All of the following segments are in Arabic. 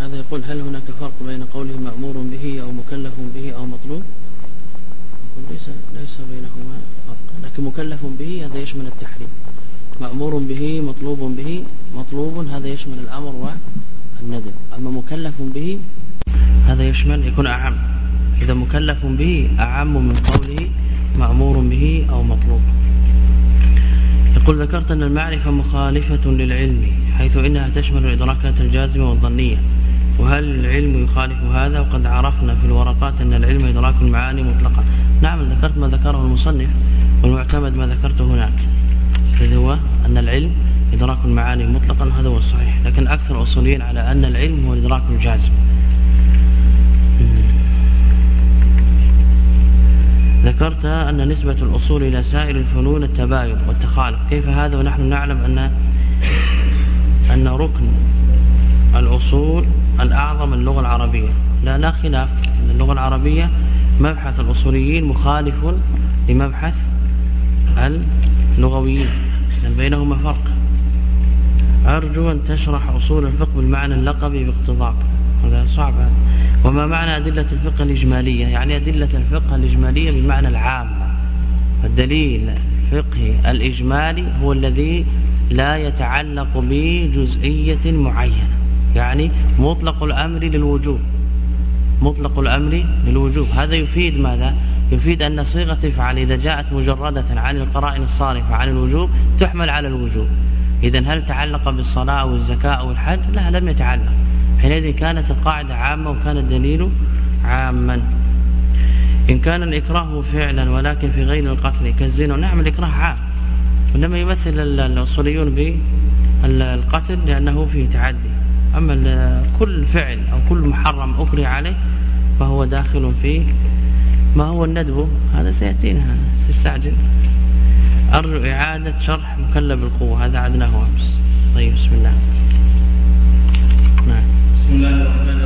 هذا يقول هل هناك فرق بين قوله مأمور به أو مكلف به أو مطلوب؟ ليس ليس بينهما فرق. لكن مكلف به هذا يشمل التحريم. مأمور به مطلوب به. مطلوب هذا يشمل الأمر والندب. أما مكلف به هذا يشمل يكون أعم. إذا مكلف به أعم من قوله مأمور به أو مطلوب. يقول ذكرت أن المعرفة مخالفة للعلم حيث إنها تشمل الإدراكات الجازمة والظنية. وهل العلم يخالف هذا؟ وقد عرفنا في الورقات أن العلم إدراك المعاني مطلقة. نعم ذكرت ما ذكره المصنف والمعتمد ما ذكرته هناك الذي هو أن العلم إدراك المعاني مطلقا هذا هو الصحيح. لكن أكثر الأصوليين على أن العلم هو الإدراك الجازم. ذكرت أن نسبة الأصول إلى سائر الفنون التباين والتخالف. كيف هذا؟ ونحن نعلم أن أن ركن الأصول الأعظم اللغة العربية. لا لا خلاف. أن اللغة العربية مبحث الأصوليين مخالف لمبحث اللغويين. بينهما فرق. أرجو أن تشرح أصول الفقه بالمعنى اللقبي باقتضاب هذا صعب. وما معنى أدلة الفقه الإجمالية؟ يعني أدلة الفقه الإجمالية بالمعنى العام. الدليل الفقهي الإجمالي هو الذي لا يتعلق بجزئية معينة. يعني مطلق الأمر للوجوب. مطلق الأمر للوجوب. هذا يفيد ماذا؟ يفيد أن صيغة افعل إذا جاءت مجردة عن القرائن الصارفة عن الوجوب تحمل على الوجوب. إذا هل تعلق بالصلاة أو الزكاة أو الحج لا لم يتعلق. حينئذ كانت القاعدة عامة وكان الدليل عاما. إن كان الإكراه فعلا ولكن في غير القتل كالزنا. نعم الإكراه عام. ولما يمثل الأصوليون بالقتل لأنه فيه تعدي. أما كل فعل أو كل محرم أكره عليه فهو داخل في ما هو الندب. هذا سيأتينا استعجل أرجو إعادة شرح مكلب القوة. هذا عدناه أمس. طيب بسم الله. بسم الله الرحمن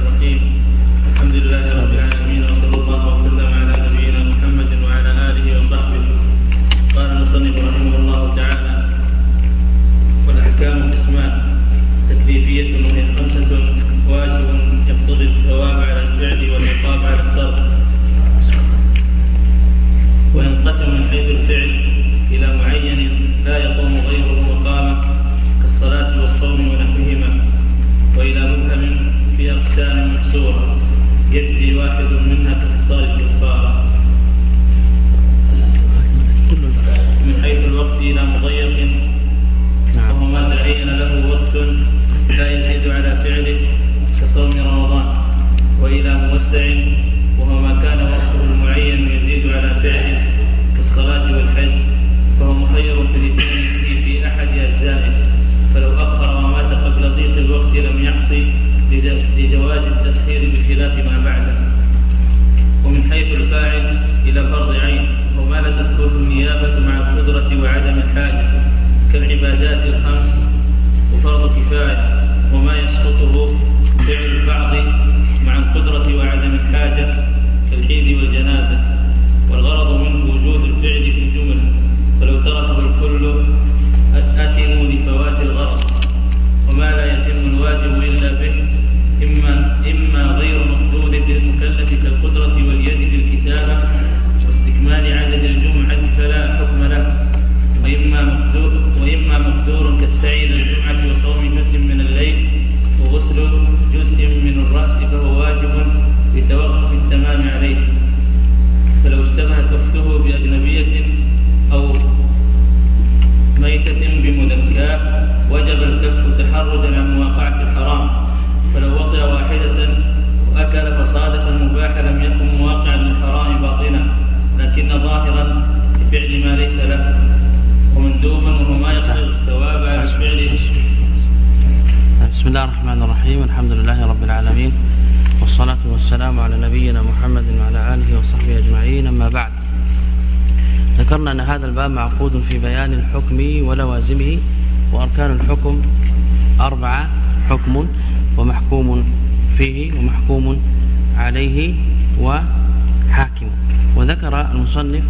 المصنف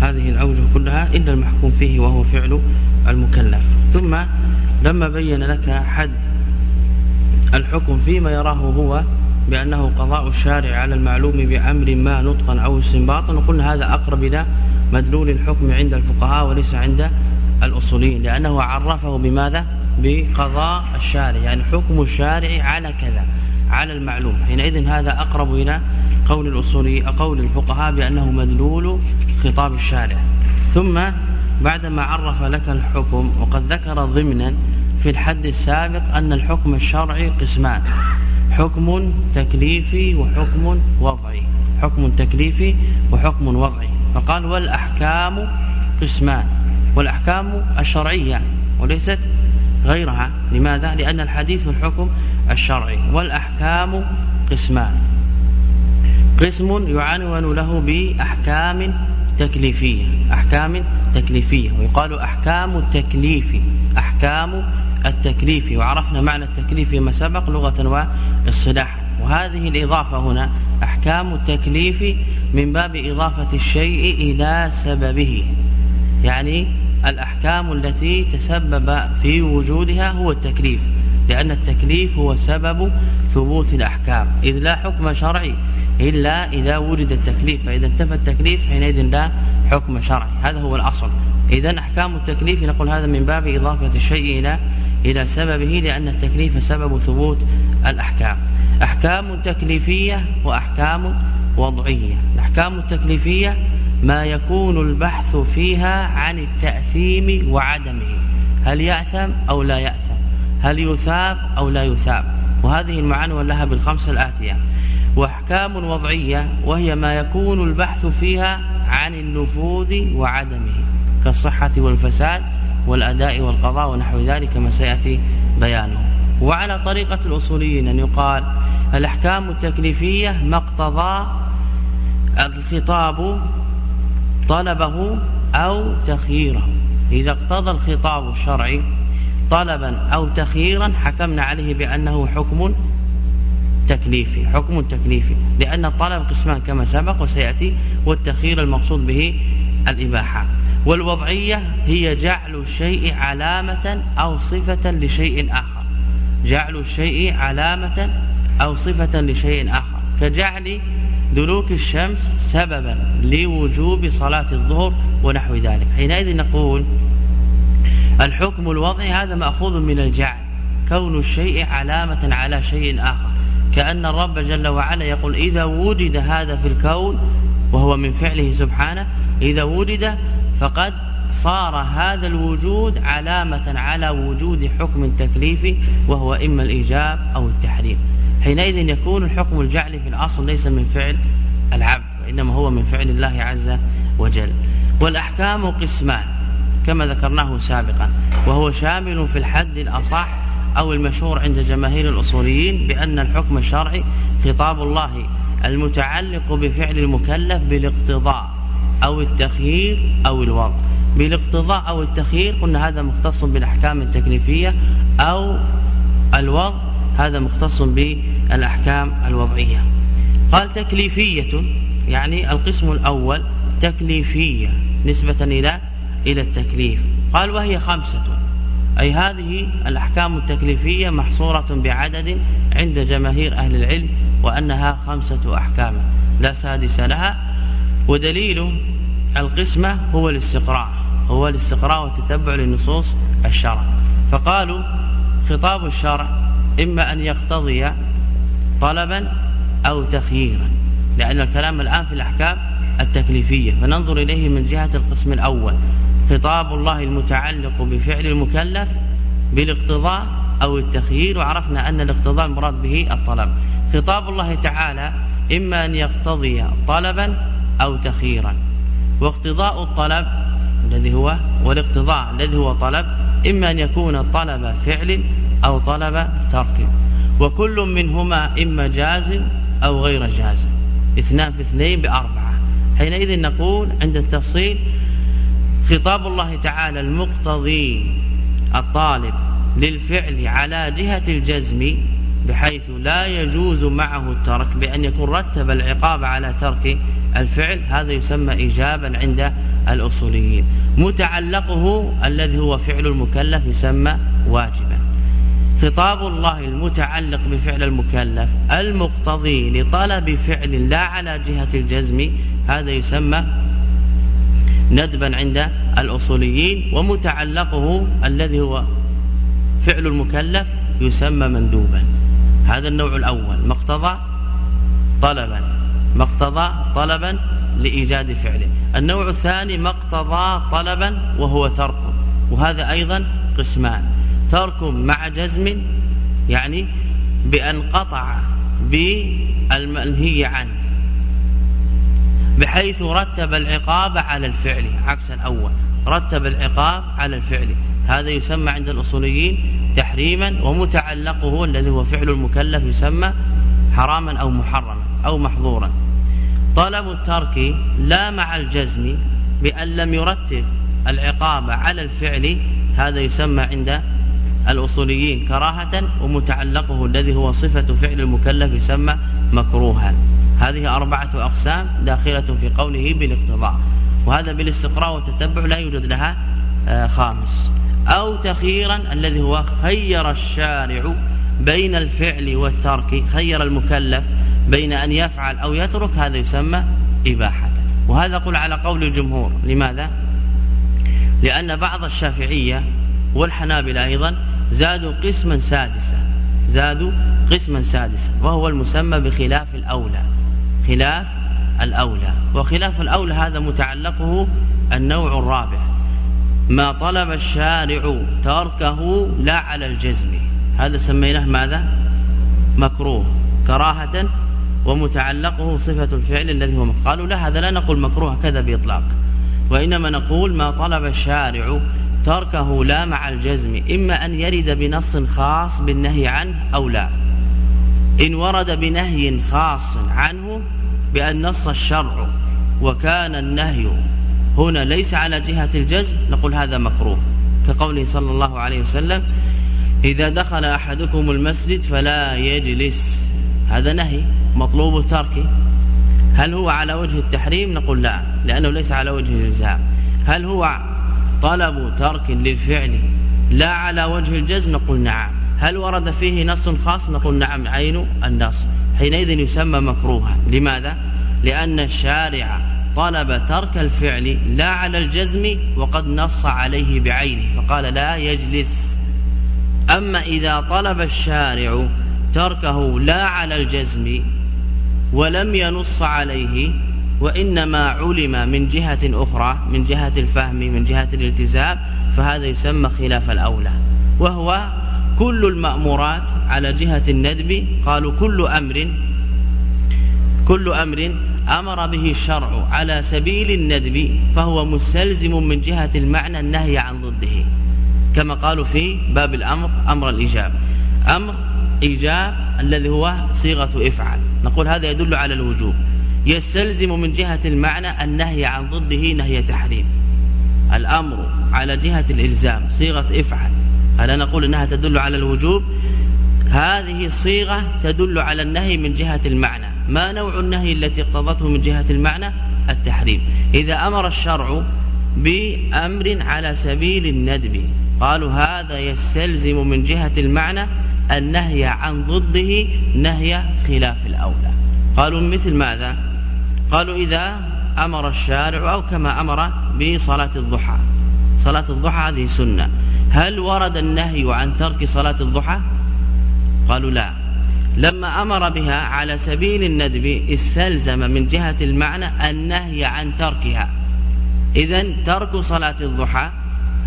هذه الأوجه كلها إلا المحكوم فيه وهو فعل المكلف. ثم لما بين لك حد الحكم فيما يراه هو بأنه قضاء الشارع على المعلوم بأمر ما نطقا أو استنباطا وقلنا هذا أقرب إلى مدلول الحكم عند الفقهاء وليس عند الأصوليين لأنه عرفه بماذا؟ بقضاء الشارع يعني حكم الشارع على كذا. على المعلوم. حينئذ هذا أقرب إلى قول الأصولي قول الفقهاء بأنه مدلول خطاب الشارع. ثم بعدما عرف لك الحكم وقد ذكر ضمنا في الحد السابق أن الحكم الشرعي قسمان. حكم تكليفي وحكم وضعي. حكم تكليفي وحكم وضعي. فقال والأحكام قسمان. والأحكام الشرعية وليست غيرها لماذا؟ لأن الحديث في الحكم الشرعي والأحكام قسمان. قسم يعنون له بأحكام تكليفية أحكام تكليفية. ويقال أحكام التكليف أحكام التكليف. وعرفنا معنى التكليف فيما سبق لغة واصطلاحا وهذه الإضافة هنا أحكام التكليف من باب إضافة الشيء إلى سببه. يعني الأحكام التي تسبب في وجودها هو التكليف لأن التكليف هو سبب ثبوت الأحكام. إذ لا حكم شرعي إلا إذا وجد التكليف فإذا انتفى التكليف حينئذ لا حكم شرعي. هذا هو الأصل. إذا أحكام التكليف نقول هذا من باب إضافة الشيء إلى إلى سببه لأن التكليف سبب ثبوت الأحكام. أحكام تكليفية وأحكام وضعية. الأحكام التكليفية ما يكون البحث فيها عن التأثيم وعدمه. هل يأثم أو لا يأثم؟ هل يثاب أو لا يثاب؟ وهذه المعنى لها بالخمسة الآتية. وأحكام وضعية وهي ما يكون البحث فيها عن النفوذ وعدمه كالصحة والفساد والأداء والقضاء ونحو ذلك ما سيأتي بيانه. وعلى طريقة الأصوليين أن يقال الأحكام التكليفية ما الخطاب طلبه أو تخييره. إذا اقتضى الخطاب الشرعي طلبا أو تخييرا حكمنا عليه بأنه حكم تكليفي حكم تكليفي لأن الطلب قسمان كما سبق وسيأتي والتخيير المقصود به الإباحة. والوضعية هي جعل الشيء علامة أو صفة لشيء آخر. جعل الشيء علامة أو صفة لشيء آخر. كجعل دلوك الشمس سببا لوجوب صلاة الظهر ونحو ذلك. حينئذ نقول الحكم الوضعي هذا مأخوذ من الجعل كون الشيء علامة على شيء آخر. كأن الرب جل وعلا يقول إذا وجد هذا في الكون وهو من فعله سبحانه إذا وجد فقد صار هذا الوجود علامة على وجود حكم تكليفي وهو إما الإيجاب أو التحريم. حينئذ يكون الحكم الجعلي في الأصل ليس من فعل العبد وإنما هو من فعل الله عز وجل. والأحكام قسمان كما ذكرناه سابقا. وهو شامل في الحد الأصح أو المشهور عند جماهير الأصوليين بأن الحكم الشرعي خطاب الله المتعلق بفعل المكلف بالاقتضاء أو التخيير أو الوضع. بالاقتضاء أو التخيير قلنا هذا مختص بالأحكام التكليفية أو الوضع هذا مختص بالأحكام الوضعية. قال تكليفية يعني القسم الأول تكليفية نسبة إلى إلى التكليف. قال وهي خمسة أي هذه الأحكام التكليفية محصورة بعدد عند جماهير أهل العلم وأنها خمسة أحكام. لا سادس لها. ودليل القسمة هو الاستقراء هو الاستقراء والتتبع لنصوص الشرع. فقالوا خطاب الشرع إما أن يقتضي طلبا أو تخييرا لأن الكلام الآن في الأحكام التكليفية. فننظر إليه من جهة القسم الأول. خطاب الله المتعلق بفعل المكلف بالاقتضاء أو التخيير وعرفنا أن الاقتضاء المراد به الطلب. خطاب الله تعالى إما أن يقتضي طلبا أو تخييرا واقتضاء الطلب الذي هو والاقتضاء الذي هو طلب إما أن يكون طلب فعل أو طلب ترك. وكل منهما إما جازم أو غير جازم اثنان في اثنين بأربعة. حينئذ نقول عند التفصيل خطاب الله تعالى المقتضي الطالب للفعل على جهة الجزم بحيث لا يجوز معه الترك بأن يكون رتب العقاب على ترك الفعل هذا يسمى إيجابا عند الأصوليين. متعلقه الذي هو فعل المكلف يسمى واجبا. خطاب الله المتعلق بفعل المكلف المقتضي لطلب فعل لا على جهة الجزم هذا يسمى ندبا عند الأصوليين. ومتعلقه الذي هو فعل المكلف يسمى مندوبا. هذا النوع الأول. ما اقتضى طلبا. ما اقتضى طلبا لإيجاد فعله. النوع الثاني ما اقتضى طلبا وهو ترك وهذا أيضا قسمان. ترك مع جزم يعني بأن قطع بالمنهي عنه بحيث رتب العقاب على الفعل عكس الأول رتب العقاب على الفعل. هذا يسمى عند الأصوليين تحريما ومتعلقه الذي هو فعل المكلف يسمى حراما أو محرما أو محظورا. طلب الترك لا مع الجزم بأن لم يرتب العقاب على الفعل هذا يسمى عند الأصوليين كراهة ومتعلقه الذي هو صفة فعل المكلف يسمى مكروها. هذه أربعة أقسام داخلة في قوله بالاقتضاء وهذا بالاستقراء والتتبع لا يوجد لها آه، خامس. أو تخييرا الذي هو خير الشارع بين الفعل والترك. خير المكلف بين أن يفعل أو يترك هذا يسمى إباحة. وهذا قل على قول الجمهور. لماذا؟ لأن بعض الشافعية والحنابلة أيضا زادوا قسما سادسا. زادوا قسما سادسا وهو المسمى بخلاف الأولى. خلاف الأولى. وخلاف الأولى هذا متعلقه النوع الرابع. ما طلب الشارع تركه لا على الجزم. هذا سميناه ماذا؟ مكروه كراهة ومتعلقه صفة الفعل الذي هو قالوا لا هذا لا نقول مكروه كذا بإطلاق. وإنما نقول ما طلب الشارع تركه لا مع الجزم إما أن يرد بنص خاص بالنهي عنه أو لا. إن ورد بنهي خاص عنه بأن نص الشرع وكان النهي هنا ليس على جهة الجزم نقول هذا مكروه. كقوله صلى الله عليه وسلم إذا دخل أحدكم المسجد فلا يجلس. هذا نهي مطلوب تركه هل هو على وجه التحريم؟ نقول لا لأنه ليس على وجه الإلزام هل هو طلب ترك للفعل لا على وجه الجزم؟ نقول نعم. هل ورد فيه نص خاص؟ نقول نعم. عين النص. حينئذ يسمى مكروها. لماذا؟ لأن الشارع طلب ترك الفعل لا على الجزم وقد نص عليه بعينه فقال لا يجلس. أما إذا طلب الشارع تركه لا على الجزم ولم ينص عليه وإنما علم من جهة أخرى من جهة الفهم من جهة الالتزام فهذا يسمى خلاف الأولى. وهو كل المأمورات على جهة الندب قالوا كل أمر كل أمر أمر به الشرع على سبيل الندب فهو مستلزم من جهة المعنى النهي عن ضده. كما قالوا في باب الأمر أمر الإجاب أمر إيجاب الذي هو صيغة افعل نقول هذا يدل على الوجوب. يستلزم من جهة المعنى النهي عن ضده نهي تحريم. الأمر على جهة الإلزام صيغة افعل هذا نقول أنها تدل على الوجوب. هذه الصيغة تدل على النهي من جهة المعنى. ما نوع النهي التي اقتضته من جهة المعنى؟ التحريم. إذا أمر الشرع بأمر على سبيل الندب قالوا هذا يستلزم من جهة المعنى النهي عن ضده نهي خلاف الأولى. قالوا مثل ماذا؟ قالوا إذا أمر الشارع أو كما أمر بصلاة الضحى. صلاة الضحى هذه سنة. هل ورد النهي عن ترك صلاة الضحى؟ قالوا لا. لما أمر بها على سبيل الندب استلزم من جهة المعنى النهي عن تركها. إذا ترك صلاة الضحى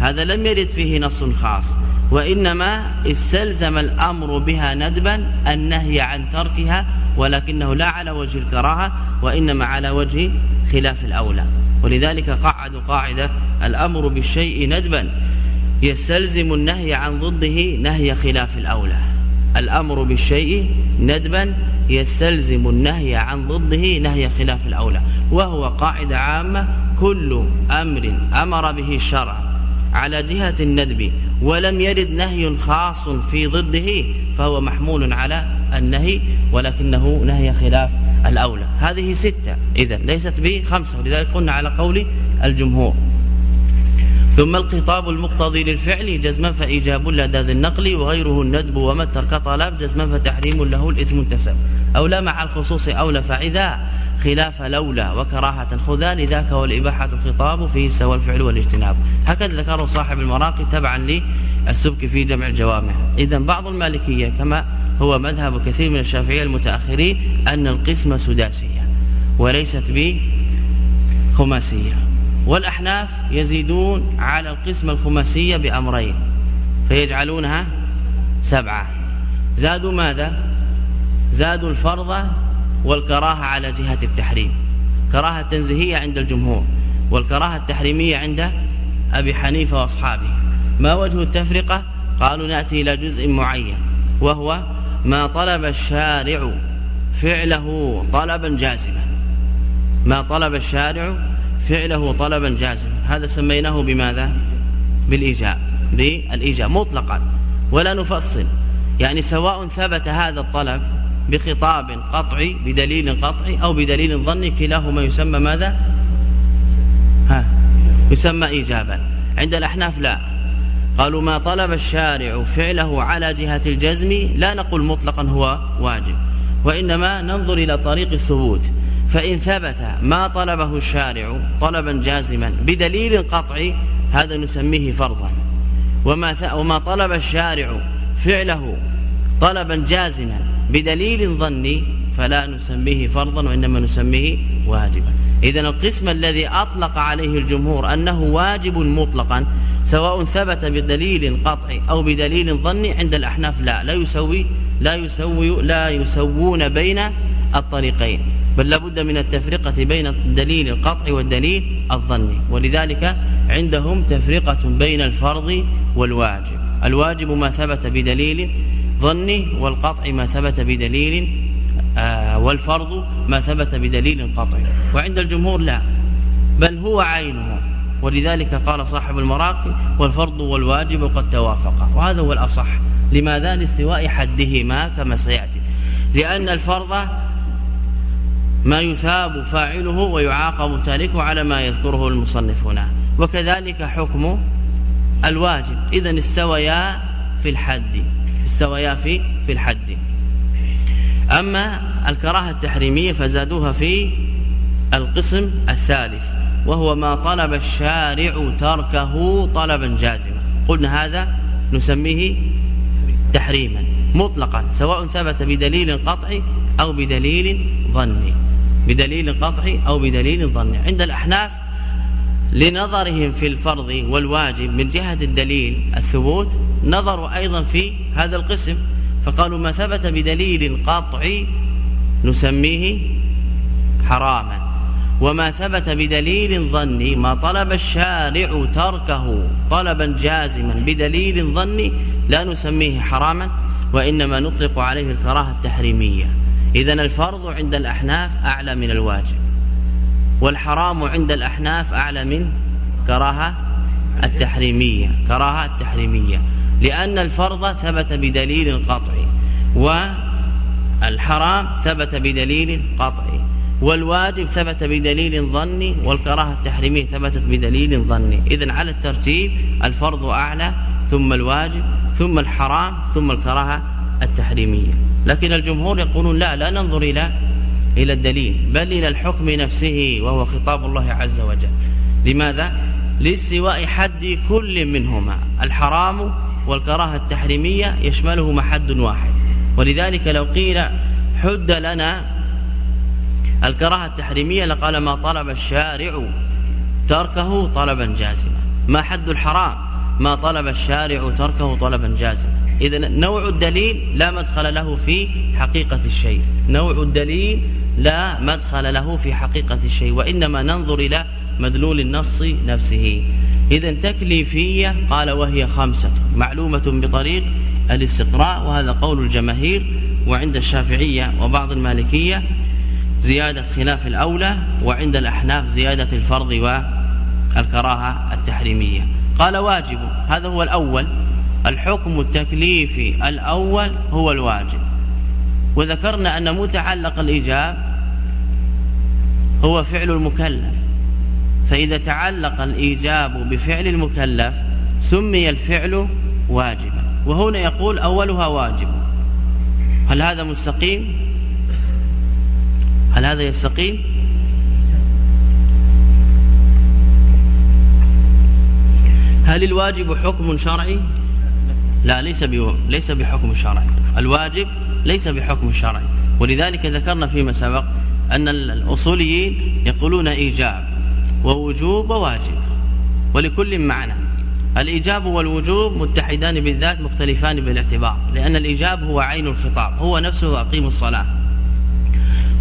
هذا لم يرد فيه نص خاص. وإنما استلزم الأمر بها ندبا النهي عن تركها ولكنه لا على وجه الكراهة وإنما على وجه خلاف الأولى. ولذلك قعدوا قاعدة الأمر بالشيء ندبا. يستلزم النهي عن ضده نهي خلاف الأولى. الأمر بالشيء ندبا يستلزم النهي عن ضده نهي خلاف الأولى. وهو قاعدة عامة كل أمر أمر به الشرع. على جهة الندب ولم يرد نهي خاص في ضده فهو محمول على النهي ولكنه نهي خلاف الأولى. هذه ستة إذا ليست بخمسة ولذلك قلنا على قول الجمهور. ثم الخطاب المقتضي للفعل جزما فإيجاب لدى ذي النقل وغيره الندب وما ترك طلب جزما فتحريم له الإثم انتسب. أولى مع الخصوص أولى فإذا خلاف لولا وكراهة خذا لذاك والإباحة الخطاب فيه سوى الفعل والاجتناب. هكذا ذكره صاحب المراقي تبعا للسبك في جمع الجوامع إذا بعض المالكية كما هو مذهب كثير من الشافعية المتأخرين أن القسمة سداسية وليست بخماسية. والأحناف يزيدون على القسمة الخماسية بأمرين فيجعلونها سبعة. زادوا ماذا؟ زادوا الفرض والكراهة على جهة التحريم. كراهة تنزيهية عند الجمهور والكراهة التحريمية عند أبي حنيفة وأصحابه. ما وجه التفرقة؟ قالوا نأتي إلى جزء معين وهو ما طلب الشارع فعله طلبا جازما. ما طلب الشارع فعله طلبا جازما. هذا سميناه بماذا؟ بالإيجاب بالإيجاب مطلقا ولا نفصل. يعني سواء ثبت هذا الطلب بخطاب قطعي بدليل قطعي أو بدليل ظني كلاهما يسمى ماذا؟ ها يسمى إيجابا. عند الأحناف لا. قالوا ما طلب الشارع فعله على جهة الجزم لا نقول مطلقا هو واجب وإنما ننظر إلى طريق الثبوت. فإن ثبت ما طلبه الشارع طلبا جازما بدليل قطعي هذا نسميه فرضا. وما, وما طلب الشارع فعله طلبا جازما بدليل ظني فلا نسميه فرضا وإنما نسميه واجبا. إذا القسم الذي أطلق عليه الجمهور أنه واجب مطلقا سواء ثبت بدليل قطعي أو بدليل ظني عند الأحناف لا لا يسوي لا يسوي لا يسوون بين الطريقين. بل لابد من التفرقة بين الدليل القطعي والدليل الظني. ولذلك عندهم تفرقة بين الفرض والواجب. الواجب ما ثبت بدليل ظني والقطع ما ثبت بدليل آه والفرض ما ثبت بدليل قطعي وعند الجمهور لا بل هو عينه. ولذلك قال صاحب المراقي والفرض والواجب قد توافقا وهذا هو الأصح. لماذا؟ لاستواء حدهما كما سيأتي. لأن الفرض ما يثاب فاعله ويعاقب تاركه على ما يذكره المصنف هنا وكذلك حكم الواجب. إذا استويا في الحد. استويا في في الحد. أما الكراهة التحريمية فزادوها في القسم الثالث وهو ما طلب الشارع تركه طلبا جازما. قلنا هذا نسميه تحريما مطلقا سواء ثبت بدليل قطعي أو بدليل ظني. بدليل قطعي أو بدليل ظني. عند الأحناف لنظرهم في الفرض والواجب من جهة الدليل الثبوت نظروا أيضا في هذا القسم فقالوا ما ثبت بدليل قطعي نسميه حراما وما ثبت بدليل ظني ما طلب الشارع تركه طلبا جازما بدليل ظني لا نسميه حراما وإنما نطلق عليه الكراهة التحريمية. إذا الفرض عند الأحناف أعلى من الواجب. والحرام عند الأحناف أعلى من كراهة التحريمية كراهة التحريمية. لأن الفرض ثبت بدليل قطعي والحرام ثبت بدليل قطعي والواجب ثبت بدليل ظني والكراهة التحريمية ثبتت بدليل ظني. إذن على الترتيب الفرض أعلى ثم الواجب ثم الحرام ثم الكراهة التحريمية. لكن الجمهور يقولون لا لا ننظر إلى إلى الدليل بل إلى الحكم نفسه وهو خطاب الله عز وجل. لماذا؟ لاستواء حد كل منهما. الحرام والكراهة التحريمية يشملهما حد واحد. ولذلك لو قيل حد لنا الكراهة التحريمية لقال ما طلب الشارع تركه طلبا جازما. ما حد الحرام؟ ما طلب الشارع تركه طلبا جازما. إذا نوع الدليل لا مدخل له في حقيقة الشيء. نوع الدليل لا مدخل له في حقيقة الشيء وإنما ننظر إلى مدلول النص نفسه. إذا تكليفية قال وهي خمسة معلومة بطريق الاستقراء وهذا قول الجماهير وعند الشافعية وبعض المالكية زيادة خلاف الأولى وعند الأحناف زيادة الفرض والكراهة التحريمية. قال واجب هذا هو الأول. الحكم التكليفي الأول هو الواجب. وذكرنا أن متعلق الإيجاب هو فعل المكلف. فإذا تعلق الإيجاب بفعل المكلف سمي الفعل واجبا. وهنا يقول أولها واجب. هل هذا مستقيم؟ هل هذا يستقيم؟ هل الواجب حكم شرعي؟ لا ليس ليس بحكم شرعي الواجب ليس بحكم شرعي ولذلك ذكرنا فيما سبق أن الأصوليين يقولون إيجاب ووجوب وواجب ولكل معنى. الإيجاب والوجوب متحدان بالذات مختلفان بالاعتبار لأن الإيجاب هو عين الخطاب هو نفسه أقيم الصلاة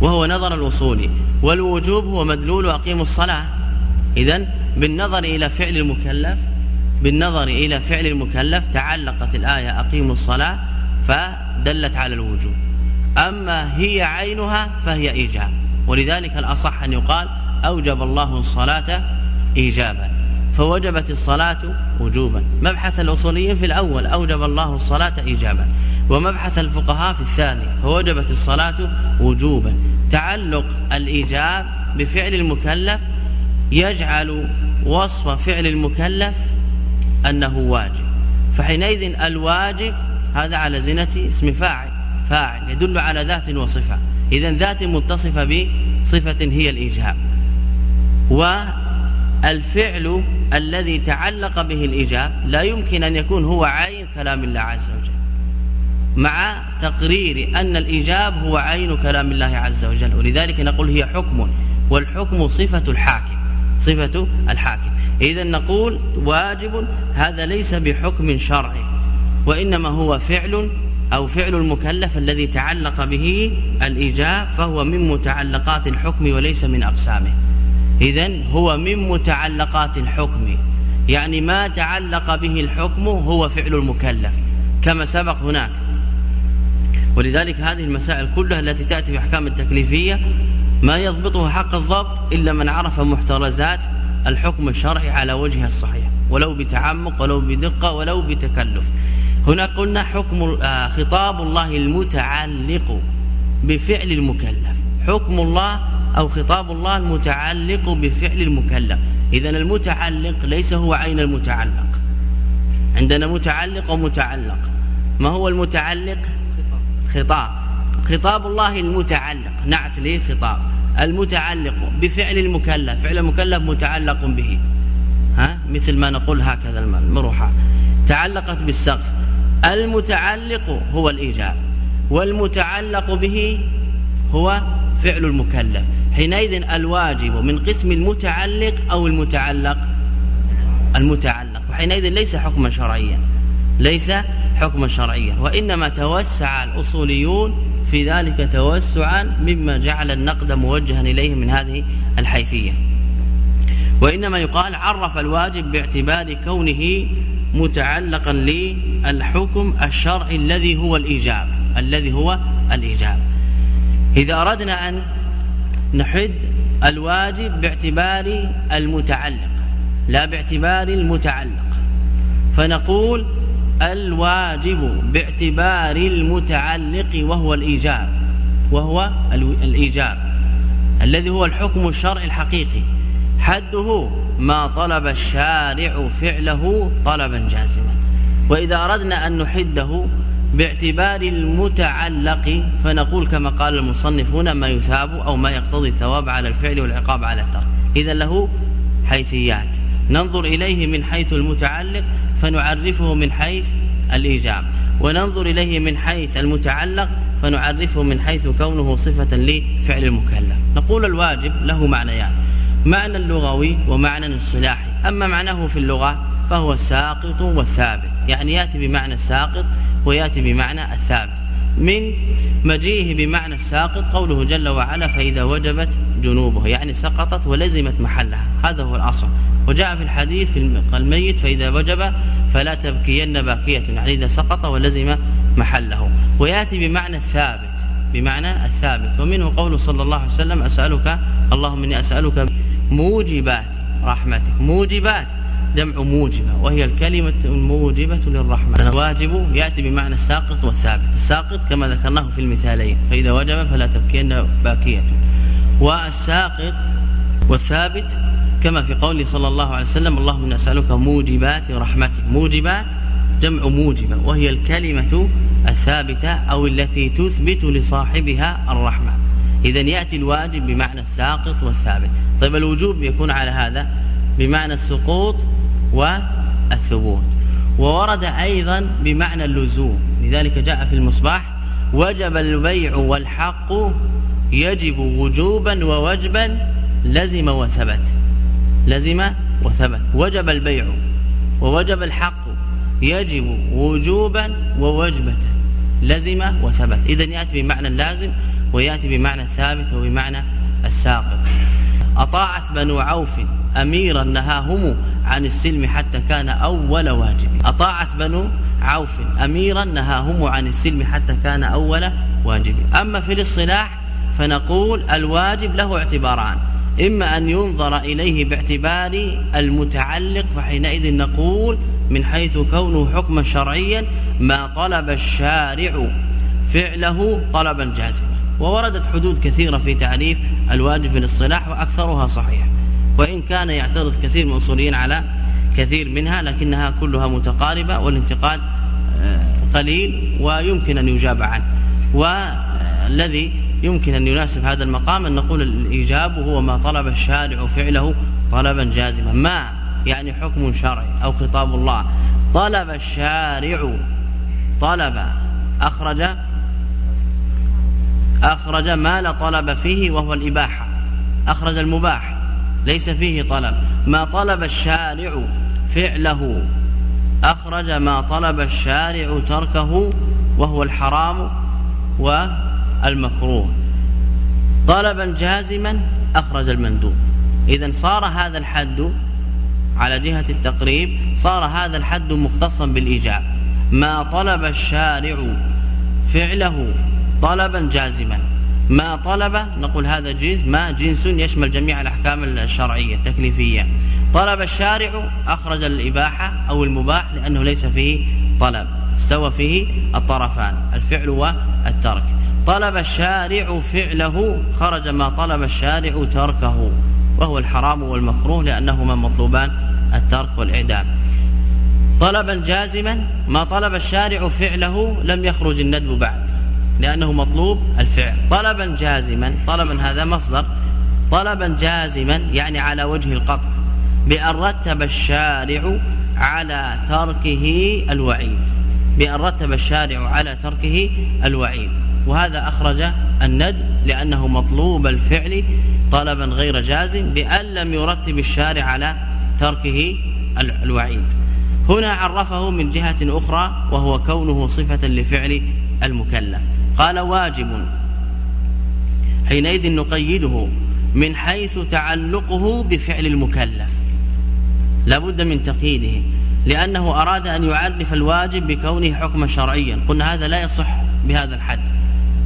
وهو نظر الأصولي. والوجوب هو مدلول أقيم الصلاة. إذا بالنظر إلى فعل المكلف بالنظر إلى فعل المكلف تعلقت الآية أقيموا الصلاة فدلت على الوجوب. أما هي عينها فهي إيجاب. ولذلك الأصح أن يقال أوجب الله الصلاة إيجابا. فوجبت الصلاة وجوبا. مبحث الأصوليين في الأول أوجب الله الصلاة إيجابا. ومبحث الفقهاء في الثاني فوجبت الصلاة وجوبا. تعلق الإيجاب بفعل المكلف يجعل وصف فعل المكلف أنه واجب. فحينئذ الواجب هذا على زنة اسم فاعل فاعل يدل على ذات وصفة. إذا ذات متصفة بصفة هي الإيجاب والفعل الذي تعلق به الإيجاب لا يمكن أن يكون هو عين كلام الله عز وجل. مع تقرير أن الإيجاب هو عين كلام الله عز وجل. ولذلك نقول هي حكم والحكم صفة الحاكم. صفة الحاكم. إذا نقول واجب هذا ليس بحكم شرعي وإنما هو فعل أو فعل المكلف الذي تعلق به الإيجاب فهو من متعلقات الحكم وليس من أقسامه. إذا هو من متعلقات الحكم يعني ما تعلق به الحكم هو فعل المكلف كما سبق هناك. ولذلك هذه المسائل كلها التي تأتي في أحكام التكليفية ما يضبطها حق الضبط إلا من عرف محترزات الحكم الشرعي على وجهه الصحيح ولو بتعمق ولو بدقة ولو بتكلف. هنا قلنا حكم آه، خطاب الله المتعلق بفعل المكلف. حكم الله أو خطاب الله المتعلق بفعل المكلف. إذا المتعلق ليس هو عين المتعلق. عندنا متعلق ومتعلق. ما هو المتعلق؟ خطاب. خطاب الله المتعلق. نعت ليه خطاب. المتعلق بفعل المكلف. فعل المكلف متعلق به. ها؟ مثل ما نقول هكذا المروحة. تعلقت بالسقف. المتعلق هو الإيجاب. والمتعلق به هو فعل المكلف. حينئذ الواجب من قسم المتعلق أو المتعلق. المتعلق. وحينئذ ليس حكما شرعيا. ليس حكما شرعيا وإنما توسع الأصوليون في ذلك توسعا مما جعل النقد موجها إليه من هذه الحيثية. وإنما يقال عرف الواجب باعتبار كونه متعلقا للحكم الشرعي الذي هو الإيجاب الذي هو الإيجاب. إذا أردنا أن نحد الواجب باعتبار المتعلق لا باعتبار المتعلق فنقول الواجب باعتبار المتعلق وهو الإيجاب وهو الإيجاب الذي هو الحكم الشرعي الحقيقي. حده ما طلب الشارع فعله طلبا جازما. وإذا أردنا أن نحده باعتبار المتعلق فنقول كما قال المصنفون ما يثاب أو ما يقتضي الثواب على الفعل والعقاب على الترك. إذا له حيثيات. ننظر إليه من حيث المتعلق فنعرفه من حيث الإيجاب. وننظر إليه من حيث المتعلق فنعرفه من حيث كونه صفة لفعل المكلف. نقول الواجب له معنيان. معنى اللغوي ومعنى الصلاحي أما معناه في اللغة فهو الساقط والثابت. يعني يأتي بمعنى الساقط ويأتي بمعنى الثابت. من مجيئه بمعنى الساقط قوله جل وعلا فإذا وجبت جنوبه يعني سقطت ولزمت محلها. هذا هو الأصل. وجاء في الحديث في الميت فإذا وجب فلا تبكين باكية يعني إذا سقط ولزم محله. ويأتي بمعنى الثابت بمعنى الثابت. ومنه قول صلى الله عليه وسلم أسألك اللهم إني أسألك موجبات رحمتك موجبات جمع موجبة وهي الكلمة الموجبة للرحمة الواجب يأتي بمعنى الساقط والثابت. الساقط كما ذكرناه في المثالين. فإذا وجب فلا تبكين باكية والساقط والثابت كما في قوله صلى الله عليه وسلم اللهم نسألك موجبات رحمتك. موجبات جمع موجبة وهي الكلمة الثابتة أو التي تثبت لصاحبها الرحمة. إذا يأتي الواجب بمعنى الساقط والثابت. طيب الوجوب يكون على هذا؟ بمعنى السقوط والثبوت. وورد أيضا بمعنى اللزوم لذلك جاء في المصباح وجب البيع والحق يجب وجوبا ووجبا لزم وثبت. لزم وثبت. وجب البيع ووجب الحق يجب وجوبا ووجبة لزم وثبت. إذا يأتي بمعنى اللازم ويأتي بمعنى الثابت وبمعنى الساقط. أطاعت بنو عوف أميرا نهاهم عن السلم حتى كان أول واجب. أطاعت بنو عوف أميرا نهاهم عن السلم حتى كان أول واجب. أما في الاصطلاح فنقول الواجب له اعتباران. إما أن ينظر إليه باعتبار المتعلق فحينئذ نقول من حيث كونه حكما شرعيا ما طلب الشارع فعله طلبا جازما. ووردت حدود كثيرة في تعريف الواجب في الاصطلاح وأكثرها صحيح. وإن كان يعترض كثير من الأصوليين على كثير منها لكنها كلها متقاربة والانتقاد آه، قليل ويمكن أن يجاب عنه. والذي يمكن أن يناسب هذا المقام أن نقول الإيجاب هو ما طلب الشارع فعله طلبا جازما. ما يعني حكم شرعي أو خطاب الله؟ طلب الشارع طلب أخرج أخرج ما لا طلب فيه وهو الإباحة. أخرج المباح ليس فيه طلب. ما طلب الشارع فعله. أخرج ما طلب الشارع تركه وهو الحرام والمكروه. طلبا جازما أخرج المندوب. إذا صار هذا الحد على جهة التقريب صار هذا الحد مختصا بالإيجاب. ما طلب الشارع فعله طلبا جازما. ما طلب نقول هذا جنس ما جنس يشمل جميع الأحكام الشرعية التكليفية. طلب الشارع أخرج الإباحة أو المباح لأنه ليس فيه طلب استوى فيه الطرفان الفعل والترك. طلب الشارع فعله خرج ما طلب الشارع تركه وهو الحرام والمكروه لأنهما مطلوبان الترك والإعدام. طلبا جازما ما طلب الشارع فعله لم يخرج الندب بعد. لأنه مطلوب الفعل. طلبا جازما طلبا هذا مصدر. طلبا جازما يعني على وجه القطع. بأن رتب الشارع على تركه الوعيد. بأن رتب الشارع على تركه الوعيد. وهذا أخرج الند لأنه مطلوب الفعل طلبا غير جازم بأن لم يرتب الشارع على تركه الوعيد. هنا عرفه من جهة أخرى وهو كونه صفة لفعل المكلف. قال واجب. حينئذ نقيده من حيث تعلقه بفعل المكلف. لابد من تقييده لأنه أراد أن يعرف الواجب بكونه حكما شرعيا. قلنا هذا لا يصح بهذا الحد.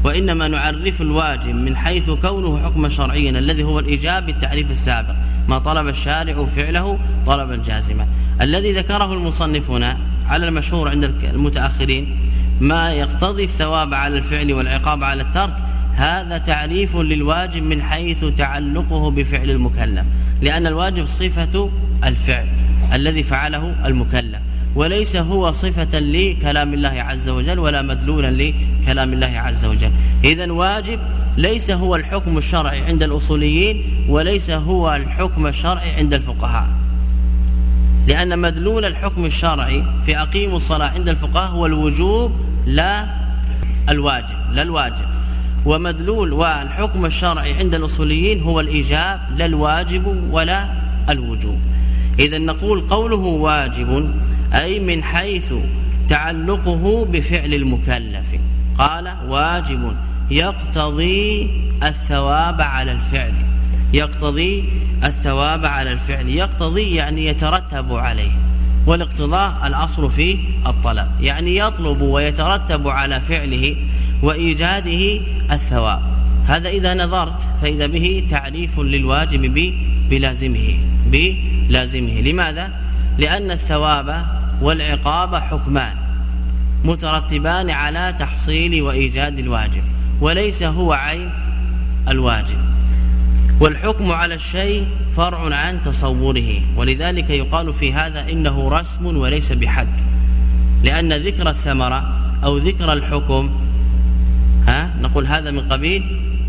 وإنما نعرف الواجب من حيث كونه حكما شرعيا الذي هو الإيجاب بالتعريف السابق. ما طلب الشارع فعله طلبا جازما. الذي ذكره المصنفون على المشهور عند المتأخرين ما يقتضي الثواب على الفعل والعقاب على الترك هذا تعريف للواجب من حيث تعلقه بفعل المكلف لأن الواجب صفة الفعل الذي فعله المكلف وليس هو صفة لكلام الله عز وجل ولا مدلولا لكلام الله عز وجل. إذا واجب ليس هو الحكم الشرعي عند الأصوليين وليس هو الحكم الشرعي عند الفقهاء. لأن مدلول الحكم الشرعي في أقيم الصلاة عند الفقهاء هو الوجوب لا الواجب لا الواجب. ومدلول والحكم الشرعي عند الأصوليين هو الإيجاب لا الواجب ولا الوجوب. إذا نقول قوله واجب أي من حيث تعلقه بفعل المكلف. قال واجب يقتضي الثواب على الفعل. يقتضي الثواب على الفعل. يقتضي يعني يترتب عليه. والاقتضاء الأصل فيه الطلب يعني يطلب ويترتب على فعله وإيجاده الثواب. هذا إذا نظرت فإذا به تعريف للواجب بلازمه بلازمه. لماذا؟ لأن الثواب والعقاب حكمان مترتبان على تحصيل وإيجاد الواجب وليس هو عين الواجب. والحكم على الشيء فرع عن تصوره. ولذلك يقال في هذا إنه رسم وليس بحد. لأن ذكر الثمرة أو ذكر الحكم ها نقول هذا من قبيل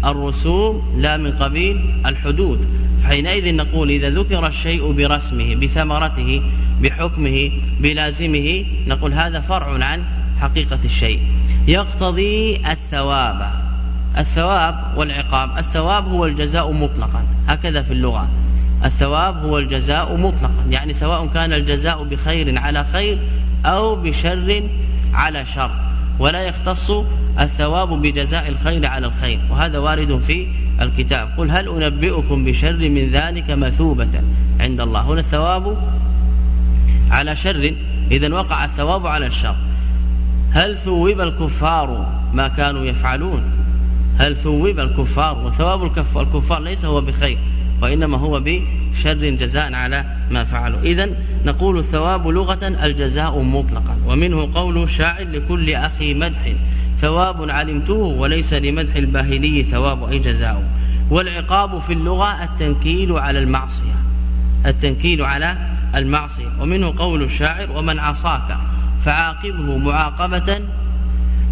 الرسوم لا من قبيل الحدود. حينئذ نقول إذا ذكر الشيء برسمه بثمرته بحكمه بلازمه نقول هذا فرع عن حقيقة الشيء. يقتضي الثواب. الثواب والعقاب. الثواب هو الجزاء مطلقا. هكذا في اللغة. الثواب هو الجزاء مطلقا. يعني سواء كان الجزاء بخير على خير أو بشر على شر. ولا يختص الثواب بجزاء الخير على الخير. وهذا وارد في الكتاب. قل هل أنبئكم بشر من ذلك مثوبة عند الله؟ هنا الثواب على شر. إذا وقع الثواب على الشر. هل ثوب الكفار ما كانوا يفعلون؟ هل ثوب الكفار وثواب الكفار ليس هو بخير وإنما هو بشر جزاء على ما فعلوا. إذا نقول الثواب لغة الجزاء مطلقا. ومنه قول الشاعر لكل أخي مدح ثواب علمته وليس لمدح الباهلي ثواب أي جزاء. والعقاب في اللغة التنكيل على المعصية التنكيل على المعصية. ومنه قول الشاعر ومن عصاك فعاقبه معاقبة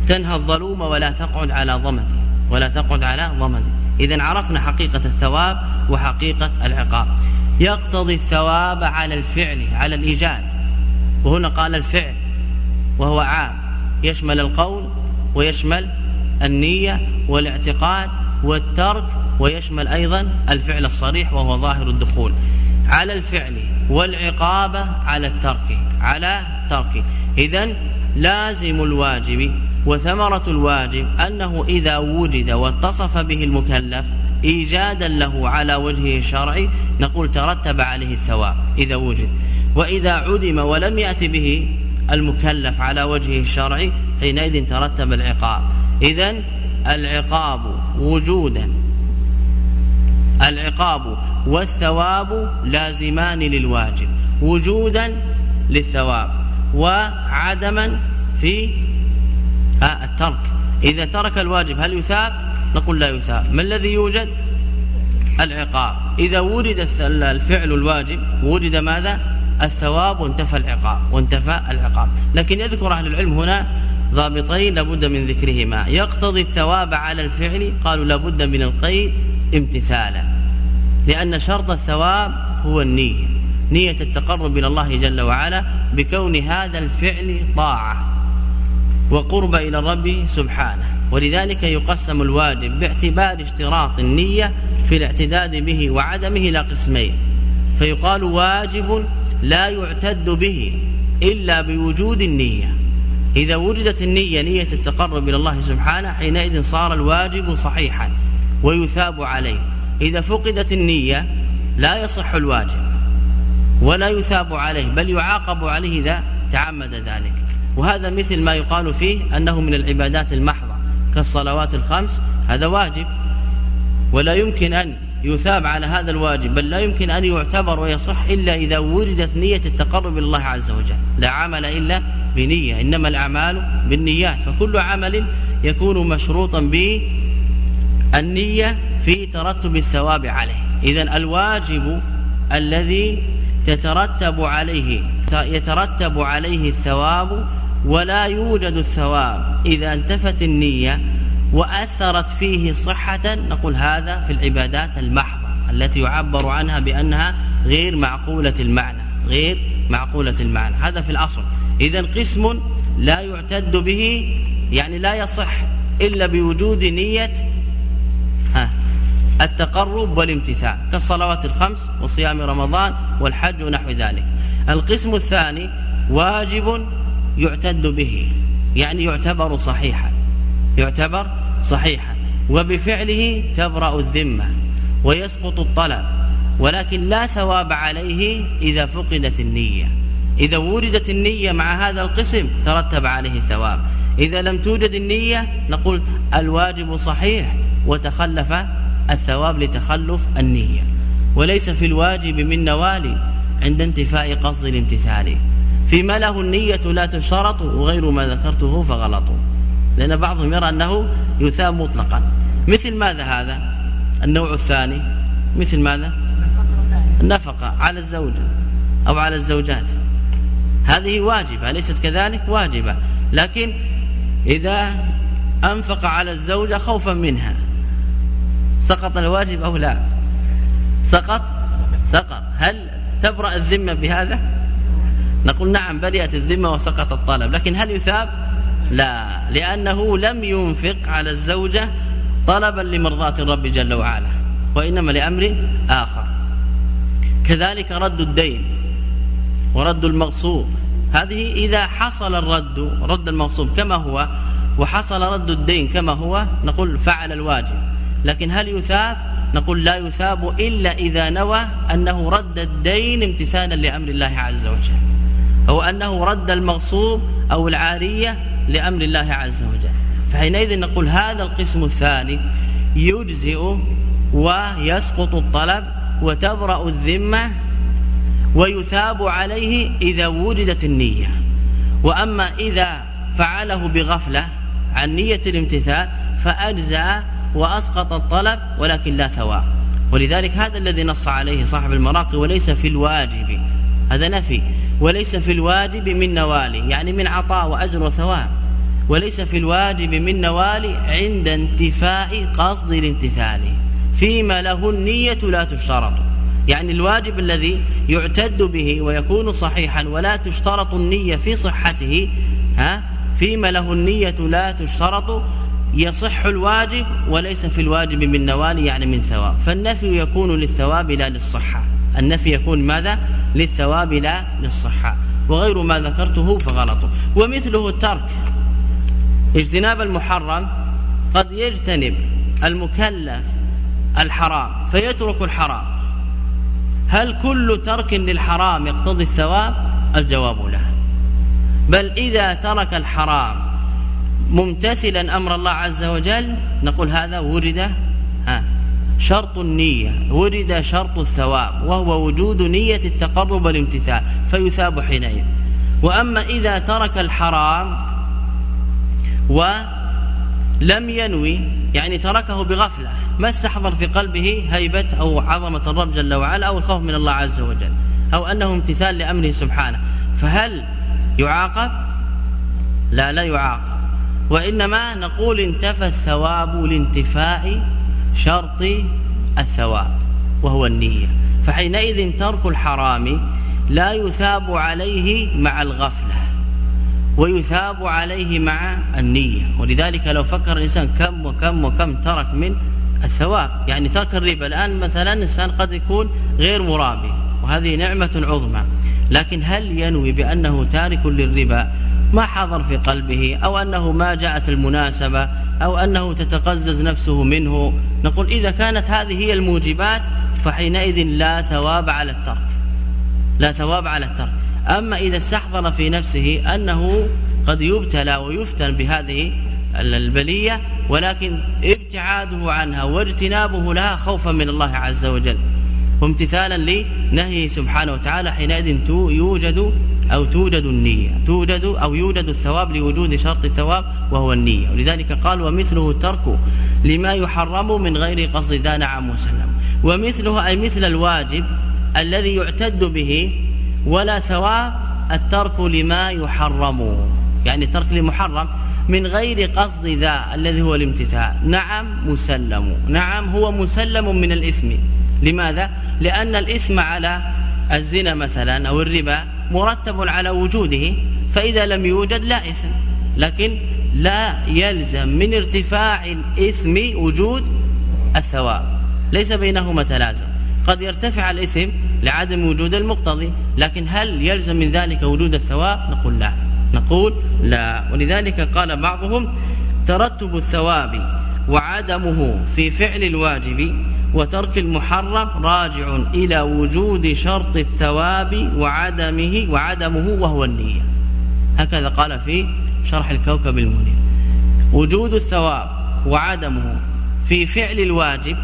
تنهى الظلوم ولا تقعد على ضمده ولا تقعد على ضمده إذا عرفنا حقيقة الثواب وحقيقة العقاب. يقتضي الثواب على الفعل على الإيجاد. وهنا قال الفعل وهو عام. يشمل القول ويشمل النية والاعتقاد والترك ويشمل أيضا الفعل الصريح وهو ظاهر الدخول. على الفعل والعقابة على الترك على ترك. إذا لازم الواجب وثمرة الواجب أنه إذا وجد واتصف به المكلف إيجادا له على وجهه الشرعي نقول ترتب عليه الثواب إذا وجد. وإذا عدم ولم يأتي به المكلف على وجهه الشرعي حينئذ ترتب العقاب. إذا العقاب وجودا. العقاب والثواب لازمان للواجب وجودا للثواب وعدما في الترك. إذا ترك الواجب هل يثاب؟ نقول لا يثاب. ما الذي يوجد؟ العقاب. إذا وجد الفعل الواجب وجد ماذا؟ الثواب وانتفى العقاب وانتفى العقاب. لكن يذكر أهل العلم هنا ضابطين لابد من ذكرهما. يقتضي الثواب على الفعل قالوا لابد من القيد امتثالا. لأن شرط الثواب هو النية. نية التقرب إلى الله جل وعلا بكون هذا الفعل طاعة. وقرب إلى الرب سبحانه. ولذلك يقسم الواجب باعتبار اشتراط النية في الاعتداد به وعدمه إلى قسمين. فيقال واجب لا يعتد به إلا بوجود النية. إذا وجدت النية نية التقرب إلى الله سبحانه حينئذ صار الواجب صحيحا ويثاب عليه. إذا فقدت النية لا يصح الواجب ولا يثاب عليه بل يعاقب عليه إذا تعمد ذلك. وهذا مثل ما يقال فيه أنه من العبادات المحضة كالصلوات الخمس هذا واجب. ولا يمكن أن يثاب على هذا الواجب بل لا يمكن أن يعتبر ويصح إلا إذا وردت نية التقرب الله عز وجل. لا عمل إلا بنية إنما الأعمال بالنيات. فكل عمل يكون مشروطا بالنية في ترتب الثواب عليه. إذا الواجب الذي تترتب عليه يترتب عليه الثواب ولا يوجد الثواب إذا انتفت النية وأثرت فيه صحة نقول هذا في العبادات المحضة التي يعبر عنها بأنها غير معقولة المعنى غير معقولة المعنى هذا في الأصل. إذا قسم لا يعتد به يعني لا يصح إلا بوجود نية التقرب والامتثال كالصلوات الخمس وصيام رمضان والحج ونحو ذلك. القسم الثاني واجب يعتد به يعني يعتبر صحيحا يعتبر صحيحا وبفعله تبرأ الذمة ويسقط الطلب ولكن لا ثواب عليه إذا فقدت النية. إذا وردت النية مع هذا القسم ترتب عليه الثواب. إذا لم توجد النية نقول الواجب صحيح وتخلف الثواب لتخلف النية. وليس في الواجب من نوال عند انتفاء قصد الامتثال. فيما له النية لا تشترط وغير ما ذكرته فغلط. لأن بعضهم يرى أنه يثاب مطلقا. مثل ماذا هذا؟ النوع الثاني. مثل ماذا؟ النفقة على الزوجة أو على الزوجات. هذه واجبة ليست كذلك؟ واجبة. لكن إذا أنفق على الزوجة خوفا منها. سقط الواجب أو لا؟ سقط؟ سقط. هل تبرأ الذمة بهذا؟ نقول نعم برئت الذمة وسقط الطلب. لكن هل يثاب؟ لا لأنه لم ينفق على الزوجة طلبا لمرضاة الرب جل وعلا وإنما لأمر آخر. كذلك رد الدين ورد المغصوب. هذه إذا حصل الرد رد المغصوب كما هو وحصل رد الدين كما هو نقول فعل الواجب. لكن هل يثاب؟ نقول لا يثاب إلا إذا نوى أنه رد الدين امتثالا لأمر الله عز وجل. أو أنه رد المغصوب أو العارية لأمر الله عز وجل. فحينئذ نقول هذا القسم الثاني يجزئ ويسقط الطلب وتبرأ الذمة ويثاب عليه إذا وجدت النية. وأما إذا فعله بغفلة عن نية الامتثال فأجزأ وأسقط الطلب ولكن لا ثواب. ولذلك هذا الذي نص عليه صاحب المراقي وليس في الواجب. هذا نفي. وليس في الواجب من نوالي يعني من عطاء وأجر وثواب. وليس في الواجب من نوالي عند انتفاء قصد الامتثال. فيما له النية لا تشترط. يعني الواجب الذي يعتد به ويكون صحيحا ولا تشترط النية في صحته ها؟ فيما له النية لا تشترط يصح الواجب وليس في الواجب من نوال يعني من ثواب. فالنفي يكون للثواب لا للصحة. النفي يكون ماذا؟ للثواب لا للصحة. وغير ما ذكرته فغلط ومثله الترك. اجتناب المحرم قد يجتنب المكلف الحرام فيترك الحرام. هل كل ترك للحرام يقتضي الثواب؟ الجواب لا. بل إذا ترك الحرام ممتثلا أمر الله عز وجل نقول هذا ورد ها شرط النية ورد شرط الثواب وهو وجود نية التقرب والامتثال فيثاب حينئذ. وأما إذا ترك الحرام ولم ينوي يعني تركه بغفلة ما استحضر في قلبه هيبة أو عظمة الرب جل وعلا أو الخوف من الله عز وجل أو أنه امتثال لأمره سبحانه. فهل يعاقب؟ لا لا يعاقب. وإنما نقول انتفى الثواب لانتفاء شرط الثواب وهو النية. فحينئذ ترك الحرام لا يثاب عليه مع الغفلة ويثاب عليه مع النية. ولذلك لو فكر الإنسان كم وكم وكم ترك من الثواب. يعني ترك الربا الآن مثلا إنسان قد يكون غير مرابي وهذه نعمة عظمى. لكن هل ينوي بأنه تارك للربا ما حضر في قلبه أو أنه ما جاءت المناسبة أو أنه تتقزز نفسه منه؟ نقول إذا كانت هذه هي الموجبات فحينئذ لا ثواب على الترك لا ثواب على الترك. أما إذا استحضر في نفسه أنه قد يبتلى ويفتن بهذه البلية ولكن ابتعاده عنها واجتنابه لها خوفا من الله عز وجل. وامتثالا لنهيه سبحانه وتعالى حينئذ يوجد أو توجد النية توجد أو يوجد الثواب لوجود شرط الثواب وهو النية. ولذلك قال ومثله الترك لما يحرم من غير قصد ذا نعم وسلم ومثله أي مثل الواجب الذي يعتد به ولا ثواب الترك لما يحرم. يعني ترك لمحرم من غير قصد ذا الذي هو الامتثال. نعم مسلم. نعم هو مسلم من الإثم. لماذا؟ لأن الإثم على الزنا مثلا أو الربا مرتب على وجوده فإذا لم يوجد لا إثم. لكن لا يلزم من ارتفاع الإثم وجود الثواب. ليس بينهما تلازم. قد يرتفع الإثم لعدم وجود المقتضي لكن هل يلزم من ذلك وجود الثواب؟ نقول لا. نقول لا. ولذلك قال بعضهم ترتب الثواب وعدمه في فعل الواجب وترك المحرم راجع إلى وجود شرط الثواب وعدمه وعدمه وهو النية. هكذا قال في شرح الكوكب المنير. وجود الثواب وعدمه في فعل الواجب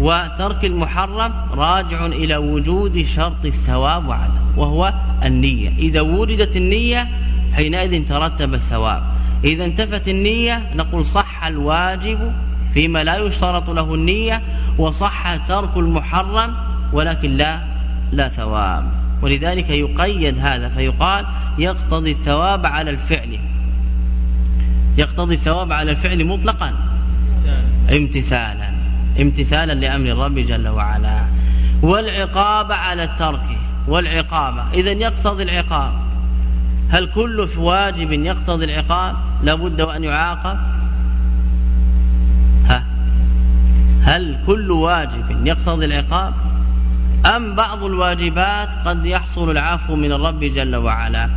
وترك المحرم راجع إلى وجود شرط الثواب وعدم وهو النية. إذا وجدت النية حينئذ ترتب الثواب. إذا انتفت النية نقول صح الواجب فيما لا يشترط له النية وصح ترك المحرم ولكن لا لا ثواب. ولذلك يقيد هذا فيقال يقتضي الثواب على الفعل. يقتضي الثواب على الفعل مطلقا. امتثالا. امتثالا لأمر الرب جل وعلا. والعقاب على الترك والعقابة إذا يقتضي العقاب. هل كل واجب يقتضي العقاب؟ لابد وأن يعاقب. ها. هل كل واجب يقتضي العقاب؟ أم بعض الواجبات قد يحصل العفو من الرب جل وعلا؟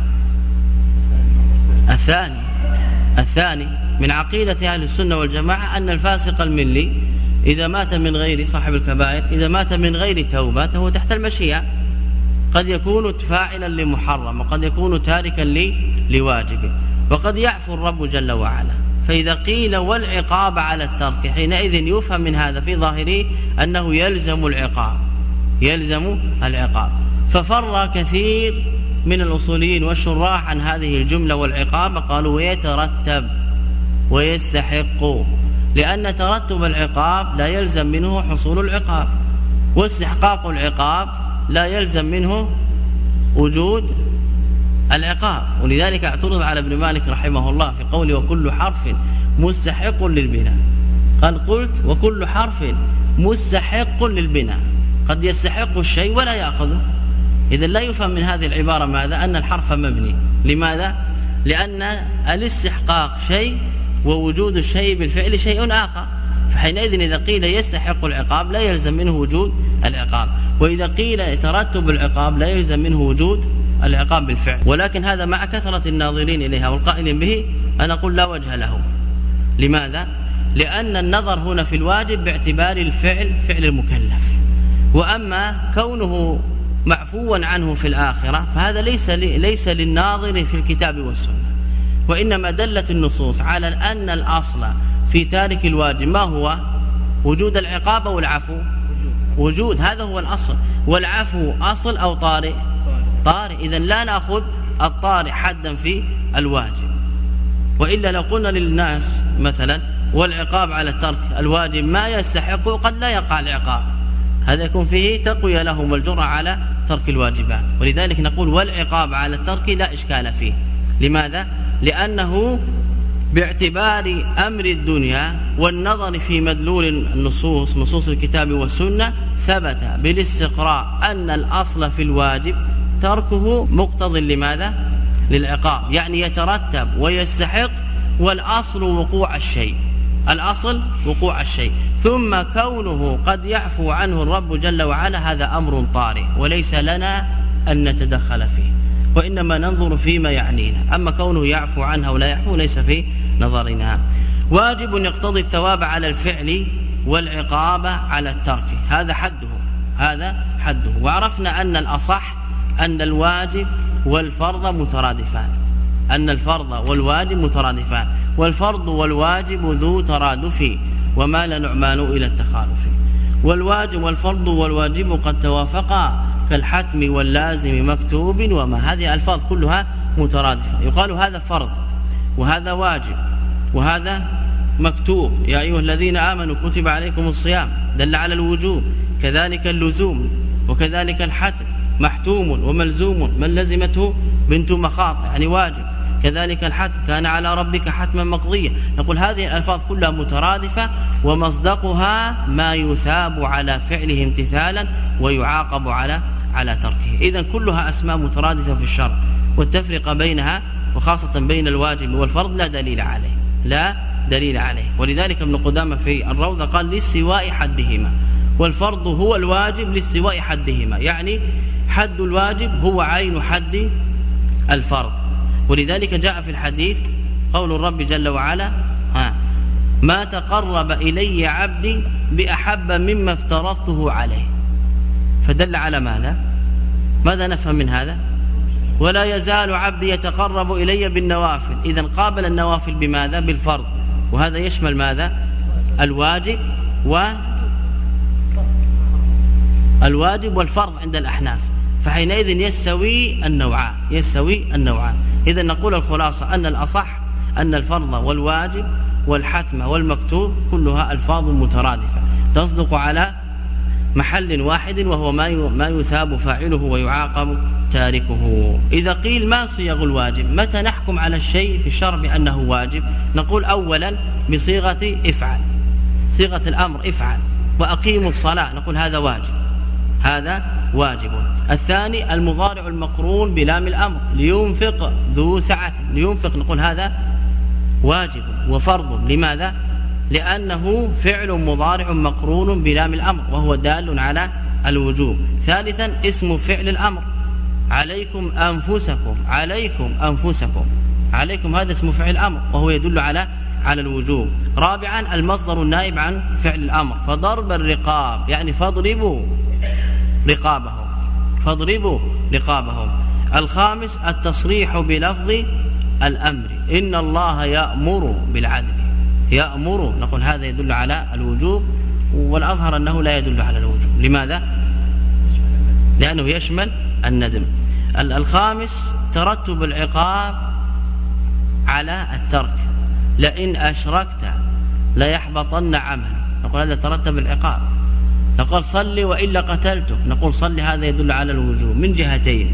الثاني. الثاني من عقيدة أهل السنة والجماعة أن الفاسق الملي إذا مات من غير صاحب الكبائر إذا مات من غير توبة فهو تحت المشيئة. قد يكون فاعلا لمحرم وقد يكون تاركا لواجب وقد يعفو الرب جل وعلا. فإذا قيل والعقاب على الترك حينئذ يفهم من هذا في ظاهره أنه يلزم العقاب. يلزم العقاب. ففر كثير من الأصوليين والشراح عن هذه الجملة والعقاب قالوا ويترتب ويستحق. لأن ترتب العقاب لا يلزم منه حصول العقاب. واستحقاق العقاب لا يلزم منه وجود العقاب. ولذلك اعترض على ابن مالك رحمه الله في قوله وكل حرف مستحق للبناء. قال قلت وكل حرف مستحق للبناء. قد يستحق الشيء ولا يأخذه. إذا لا يفهم من هذه العبارة ماذا؟ أن الحرف مبني. لماذا؟ لأن الاستحقاق شيء ووجود الشيء بالفعل شيء آخر. فحينئذ إذا قيل يستحق العقاب لا يلزم منه وجود العقاب. وإذا قيل يترتب العقاب لا يلزم منه وجود العقاب بالفعل. ولكن هذا مع كثرة الناظرين إليها والقائلين به أنا أقول لا وجه له. لماذا؟ لأن النظر هنا في الواجب باعتبار الفعل فعل المكلف. وأما كونه معفوا عنه في الآخرة فهذا ليس ليس للناظر في الكتاب والسنة. وإنما دلت النصوص على أن الأصل في تارك الواجب ما هو؟ وجود العقاب أو العفو وجود هذا هو الأصل. والعفو أصل أو طارئ؟ طارئ. إذا لا نأخذ الطارئ حدا في الواجب. وإلا لو قلنا للناس مثلا والعقاب على ترك الواجب ما يستحق قد لا يقع العقاب. هذا يكون فيه تقوية لهم والجرأة على ترك الواجبات. ولذلك نقول والعقاب على الترك لا إشكال فيه. لماذا؟ لأنه باعتبار أمر الدنيا والنظر في مدلول النصوص نصوص الكتاب والسنة ثبت بالاستقراء أن الأصل في الواجب تركه مقتض لماذا؟ للعقاب يعني يترتب ويستحق والأصل وقوع الشيء الأصل وقوع الشيء ثم كونه قد يعفو عنه الرب جل وعلا هذا أمر طارئ وليس لنا أن نتدخل فيه وإنما ننظر فيما يعنينا. أما كونه يعفو عنها ولا يعفو ليس في نظرنا. واجب يقتضي الثواب على الفعل والعقاب على الترك. هذا حده. هذا حده. وعرفنا أن الأصح أن الواجب والفرض مترادفان. أن الفرض والواجب مترادفان. والفرض والواجب ذو ترادف. ومال نعمان إلى التخالف. والواجب والفرض والواجب قد توافقا. كالحتم واللازم مكتوب وما. هذه ألفاظ كلها مترادفة. يقال هذا فرض وهذا واجب وهذا مكتوب. يا أيها الذين آمنوا كتب عليكم الصيام دل على الوجوب. كذلك اللزوم وكذلك الحتم محتوم وملزوم. من لزمته؟ بنت مخاط يعني واجب. كذلك الحتم. كان على ربك حتما مقضيا. نقول هذه الألفاظ كلها مترادفة ومصدقها ما يثاب على فعله امتثالا ويعاقب على على تركه. إذا كلها أسماء مترادفة في الشرع والتفرقة بينها وخاصة بين الواجب والفرض لا دليل عليه. لا دليل عليه. ولذلك ابن قدامة في الروضة قال لاستواء حدهما. والفرض هو الواجب لاستواء حدهما. يعني حد الواجب هو عين حد الفرض. ولذلك جاء في الحديث قول الرب جل وعلا ها ما تقرب إلي عبدي بأحب مما افترضته عليه. فدل على ماذا؟ ماذا نفهم من هذا؟ ولا يزال عبدي يتقرب إلي بالنوافل. إذا قابل النوافل بماذا؟ بالفرض. وهذا يشمل ماذا؟ الواجب و الواجب والفرض عند الأحناف. فحينئذ يستوي النوعان يستوي النوعان. إذا نقول الخلاصة أن الأصح أن الفرض والواجب والحتم والمكتوب كلها ألفاظ مترادفة تصدق على محل واحد وهو ما ما يثاب فاعله ويعاقب تاركه. إذا قيل ما صيغ الواجب متى نحكم على الشيء في الشرع بأنه واجب؟ نقول أولا بصيغة افعل صيغة الأمر افعل وأقيموا الصلاة نقول هذا واجب. هذا واجب. الثاني المضارع المقرون بلام الأمر. لينفق ذو سعة. لينفق نقول هذا واجب وفرض. لماذا؟ لأنه فعل مضارع مقرون بلام الأمر وهو دال على الوجوب. ثالثا اسم فعل الأمر. عليكم أنفسكم. عليكم أنفسكم. عليكم هذا اسم فعل الأمر وهو يدل على على الوجوب. رابعا المصدر النائب عن فعل الأمر. فضرب الرقاب يعني فاضربوا. رقابهم فاضربوا رقابهم الخامس التصريح بلفظ الأمر. إن الله يأمر بالعدل. يأمر نقول هذا يدل على الوجوب والأظهر أنه لا يدل على الوجوب. لماذا؟ لأنه يشمل الندم. الخامس ترتب العقاب على الترك. لئن أشركت ليحبطن عمل. نقول هذا ترتب العقاب. نقول صلي وإلا قتلته نقول صلي هذا يدل على الوجوب. من جهتين.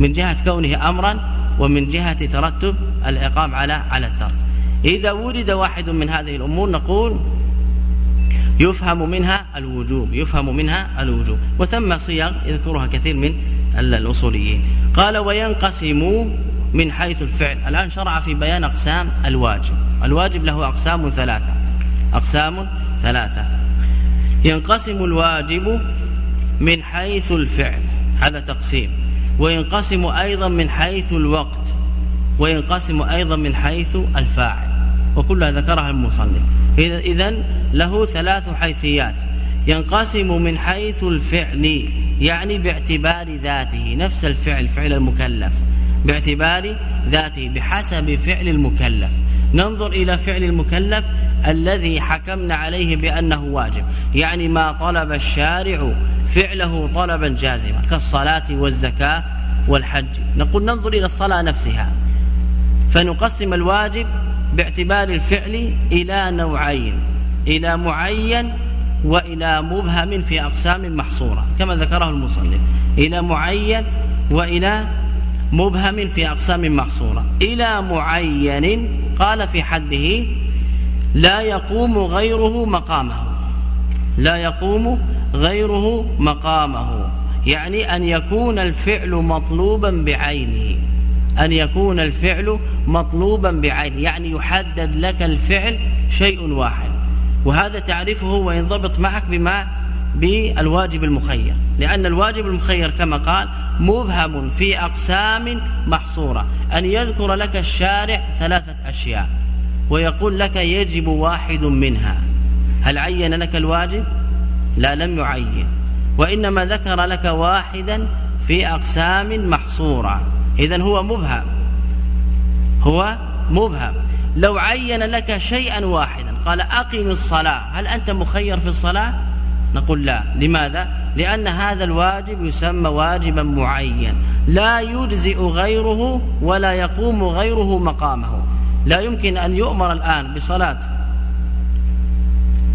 من جهة كونه أمرا ومن جهة ترتب العقاب على على الترك. إذا ورد واحد من هذه الأمور نقول يفهم منها الوجوب. يفهم منها الوجوب. وثم صيغ يذكرها كثير من الأصوليين. قال وينقسم من حيث الفعل. الآن شرع في بيان أقسام الواجب. الواجب له أقسام ثلاثة. أقسام ثلاثة. ينقسم الواجب من حيث الفعل هذا تقسيم. وينقسم أيضا من حيث الوقت وينقسم أيضا من حيث الفاعل. وكلها ذكرها المصنف. إذا له ثلاث حيثيات. ينقسم من حيث الفعل يعني باعتبار ذاته نفس الفعل فعل المكلف. باعتبار ذاته بحسب فعل المكلف. ننظر إلى فعل المكلف الذي حكمنا عليه بأنه واجب. يعني ما طلب الشارع فعله طلبا جازما كالصلاة والزكاة والحج. نقول ننظر إلى الصلاة نفسها. فنقسم الواجب باعتبار الفعل إلى نوعين إلى معين وإلى مبهم في أقسام محصورة كما ذكره المصنف. إلى معين وإلى مبهم في أقسام محصورة. إلى معين قال في حده لا يقوم غيره مقامه. لا يقوم غيره مقامه. يعني أن يكون الفعل مطلوبا بعينه. أن يكون الفعل مطلوبا بعينه. يعني يحدد لك الفعل شيء واحد. وهذا تعرفه وينضبط معك بما بالواجب المخير. لأن الواجب المخير كما قال مبهم في أقسام محصورة. أن يذكر لك الشارع ثلاثة أشياء. ويقول لك يجب واحد منها. هل عين لك الواجب؟ لا لم يعين. وإنما ذكر لك واحدا في أقسام محصورة. إذا هو مبهم. هو مبهم. لو عين لك شيئا واحدا قال أقم الصلاة. هل أنت مخير في الصلاة؟ نقول لا. لماذا؟ لأن هذا الواجب يسمى واجبا معين. لا يجزئ غيره ولا يقوم غيره مقامه. لا يمكن أن يؤمر الآن بصلاة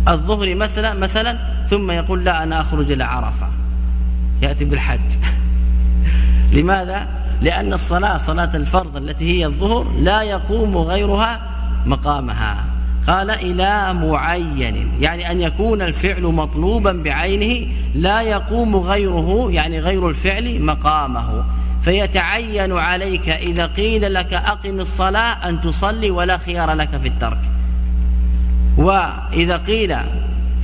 الظهر مثلا مثلا ثم يقول لا أنا أخرج إلى عرفة. يأتي بالحج. لماذا؟ لأن الصلاة صلاة الفرض التي هي الظهر لا يقوم غيرها مقامها. قال إلى معين يعني أن يكون الفعل مطلوبا بعينه لا يقوم غيره يعني غير الفعل مقامه. فيتعين عليك إذا قيل لك أقم الصلاة أن تصلي ولا خيار لك في الترك. وإذا قيل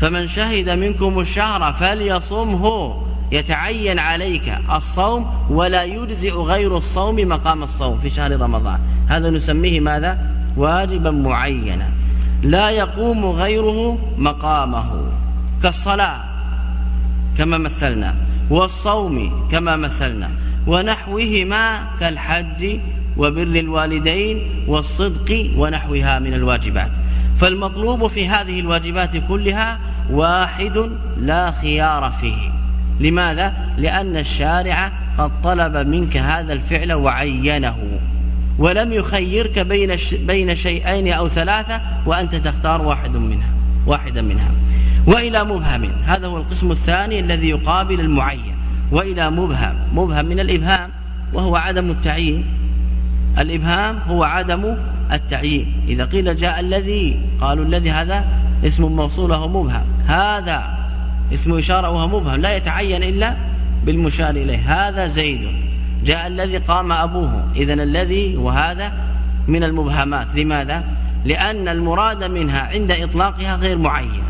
فمن شهد منكم الشهر فليصمه يتعين عليك الصوم ولا يجزئ غير الصوم مقام الصوم في شهر رمضان. هذا نسميه ماذا؟ واجبا معينا. لا يقوم غيره مقامه. كالصلاة كما مثلنا والصوم كما مثلنا. ونحوهما كالحج وبر الوالدين والصدق ونحوها من الواجبات. فالمطلوب في هذه الواجبات كلها واحد لا خيار فيه. لماذا؟ لأن الشارع قد طلب منك هذا الفعل وعينه. ولم يخيرك بين بين شيئين أو ثلاثة وأنت تختار واحد منها واحدا منها. وإلى مبهم. هذا هو القسم الثاني الذي يقابل المعين. وإلى مبهم. مبهم من الإبهام وهو عدم التعيين. الإبهام هو عدم التعيين. إذا قيل جاء الذي قالوا الذي هذا اسم موصول وهو مبهم. هذا اسم إشارة وهو مبهم. لا يتعين إلا بالمشار إليه. هذا زيد. جاء الذي قام أبوه. إذا الذي وهذا من المبهمات. لماذا؟ لأن المراد منها عند إطلاقها غير معين.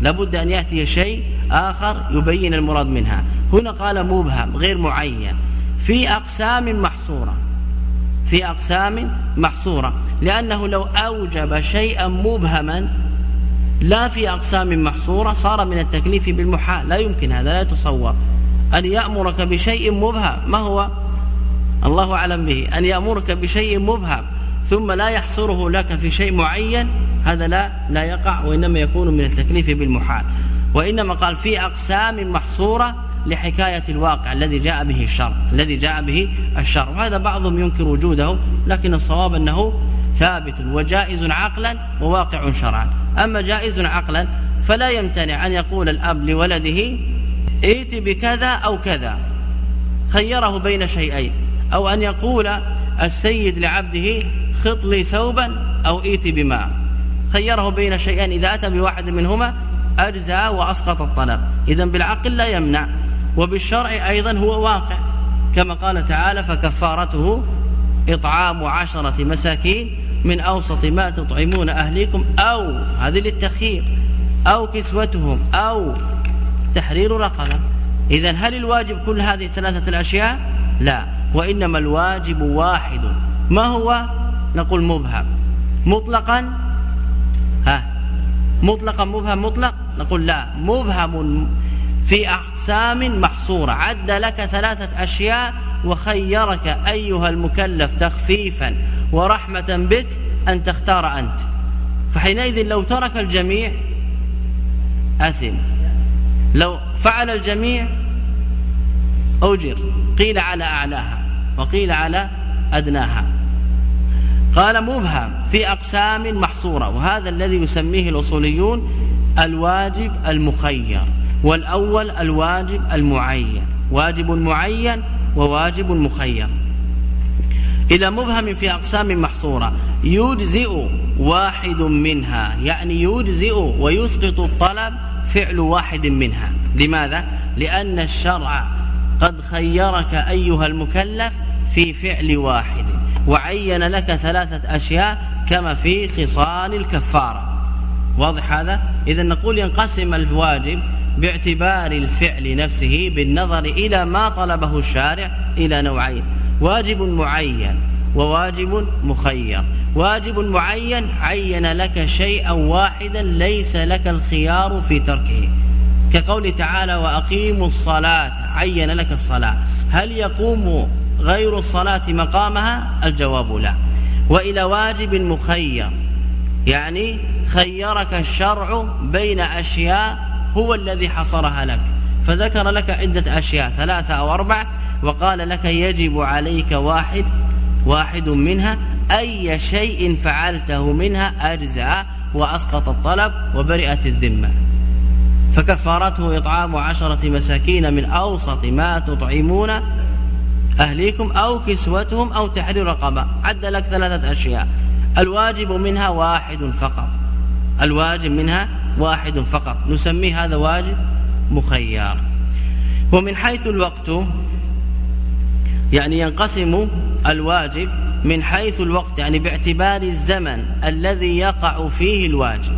لابد أن يأتي شيء آخر يبين المراد منها. هنا قال مبهم غير معين. في أقسام محصورة. في أقسام محصورة. لأنه لو أوجب شيئا مبهما لا في أقسام محصورة صار من التكليف بالمحال لا يمكن هذا لا يتصور. أن يأمرك بشيء مبهم ما هو؟ الله أعلم به. أن يأمرك بشيء مبهم. ثم لا يحصره لك في شيء معين هذا لا لا يقع وإنما يكون من التكليف بالمحال. وإنما قال في أقسام محصورة لحكاية الواقع الذي جاء به الشر الذي جاء به الشر. وهذا بعضهم ينكر وجوده لكن الصواب أنه ثابت وجائز عقلا وواقع شرعا. أما جائز عقلا فلا يمتنع أن يقول الأب لولده ائت بكذا أو كذا خيره بين شيئين. أو أن يقول السيد لعبده خط لي ثوبا أو ائت بماء خيره بين شيئين إذا أتى بواحد منهما أجزى وأسقط الطلب. إذا بالعقل لا يمنع وبالشرع أيضا هو واقع. كما قال تعالى فكفارته إطعام عشرة مساكين من أوسط ما تطعمون أهليكم. أو هذه للتخيير أو كسوتهم أو تحرير رقبة. إذا هل الواجب كل هذه الثلاثة الأشياء؟ لا. وإنما الواجب واحد. ما هو؟ نقول مبهم. مطلقا؟ ها؟ مطلقا مبهم مطلق؟ نقول لا. مبهم في أقسام محصورة. عد لك ثلاثة أشياء وخيرك أيها المكلف تخفيفا ورحمة بك أن تختار أنت. فحينئذ لو ترك الجميع أثم. لو فعل الجميع أجر. قيل على أعلاها. وقيل على أدناها. قال مبهم في أقسام محصورة وهذا الذي يسميه الأصوليون الواجب المخير والأول الواجب المعين واجب معين وواجب مخير. إلى مبهم في أقسام محصورة يجزئ واحد منها يعني يجزئ ويسقط الطلب فعل واحد منها. لماذا؟ لأن الشرع قد خيرك أيها المكلف في فعل واحد. وعين لك ثلاثة أشياء كما في خصال الكفارة. واضح هذا؟ إذا نقول ينقسم الواجب باعتبار الفعل نفسه بالنظر إلى ما طلبه الشارع إلى نوعين. واجب معين وواجب مخير. واجب معين عين لك شيئا واحدا ليس لك الخيار في تركه. كقول تعالى وأقيموا الصلاة عين لك الصلاة. هل يقوم غير الصلاة مقامها؟ الجواب لا. وإلى واجب مخير. يعني خيرك الشرع بين أشياء هو الذي حصرها لك. فذكر لك عدة أشياء ثلاثة أو أربع وقال لك يجب عليك واحد واحد منها أي شيء فعلته منها أجزع وأسقط الطلب وبرئت الذمة. فكفارته إطعام عشرة مساكين من أوسط ما تطعمون أهليكم أو كسوتهم أو تحرير رقبة. عد لك ثلاثة أشياء. الواجب منها واحد فقط. الواجب منها واحد فقط. نسميه هذا واجب مخير. ومن حيث الوقت يعني ينقسم الواجب من حيث الوقت يعني باعتبار الزمن الذي يقع فيه الواجب.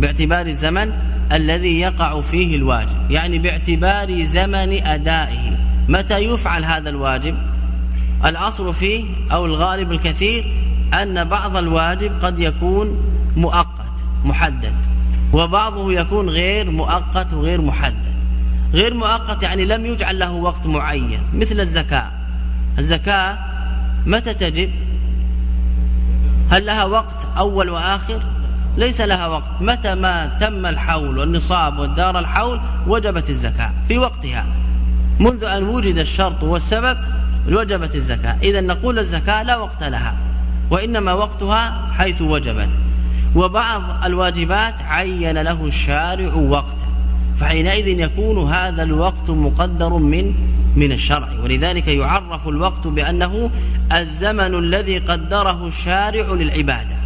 باعتبار الزمن الذي يقع فيه الواجب. يعني باعتبار زمن أدائه. متى يفعل هذا الواجب؟ الأصل فيه أو الغالب الكثير أن بعض الواجب قد يكون مؤقت محدد وبعضه يكون غير مؤقت وغير محدد. غير مؤقت يعني لم يجعل له وقت معين مثل الزكاة. الزكاة متى تجب؟ هل لها وقت أول وآخر؟ ليس لها وقت. متى ما تم الحول والنصاب والدار الحول وجبت الزكاة في وقتها. منذ أن وجد الشرط والسبب وجبت الزكاة. إذا نقول الزكاة لا وقت لها وإنما وقتها حيث وجبت. وبعض الواجبات عين له الشارع وقتا فحينئذ يكون هذا الوقت مقدر من من الشرع. ولذلك يعرف الوقت بأنه الزمن الذي قدره الشارع للعبادة.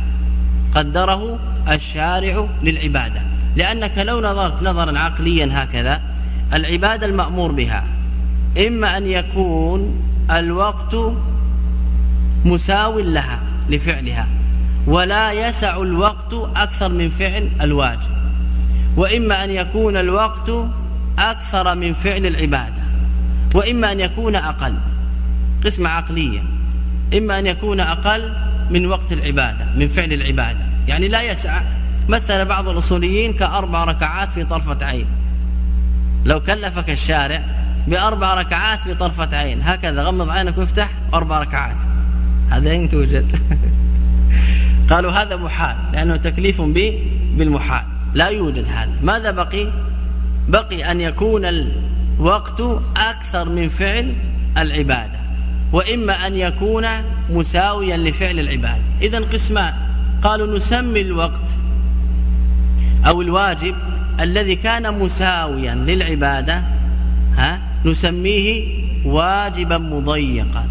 قدره الشارع للعبادة. لأنك لو نظرت نظرا عقليا هكذا العبادة المأمور بها إما أن يكون الوقت مساو لها لفعلها ولا يسع الوقت أكثر من فعل الواجب وإما أن يكون الوقت أكثر من فعل العبادة وإما أن يكون أقل قسمة عقلية إما أن يكون أقل من وقت العبادة من فعل العبادة يعني لا يسع. مثل بعض الأصوليين كأربع ركعات في طرفة عين لو كلفك الشارع بأربع ركعات في طرفة عين. هكذا غمض عينك وافتح أربع ركعات. هذا أين توجد. قالوا هذا محال لأنه تكليف به بالمحال. لا يوجد هذا. ماذا بقي؟ بقي أن يكون الوقت أكثر من فعل العبادة وإما أن يكون مساويا لفعل العبادة. إذا قسمان. قالوا نسمي الوقت أو الواجب الذي كان مساويا للعبادة ها؟ نسميه واجبا مضيقا.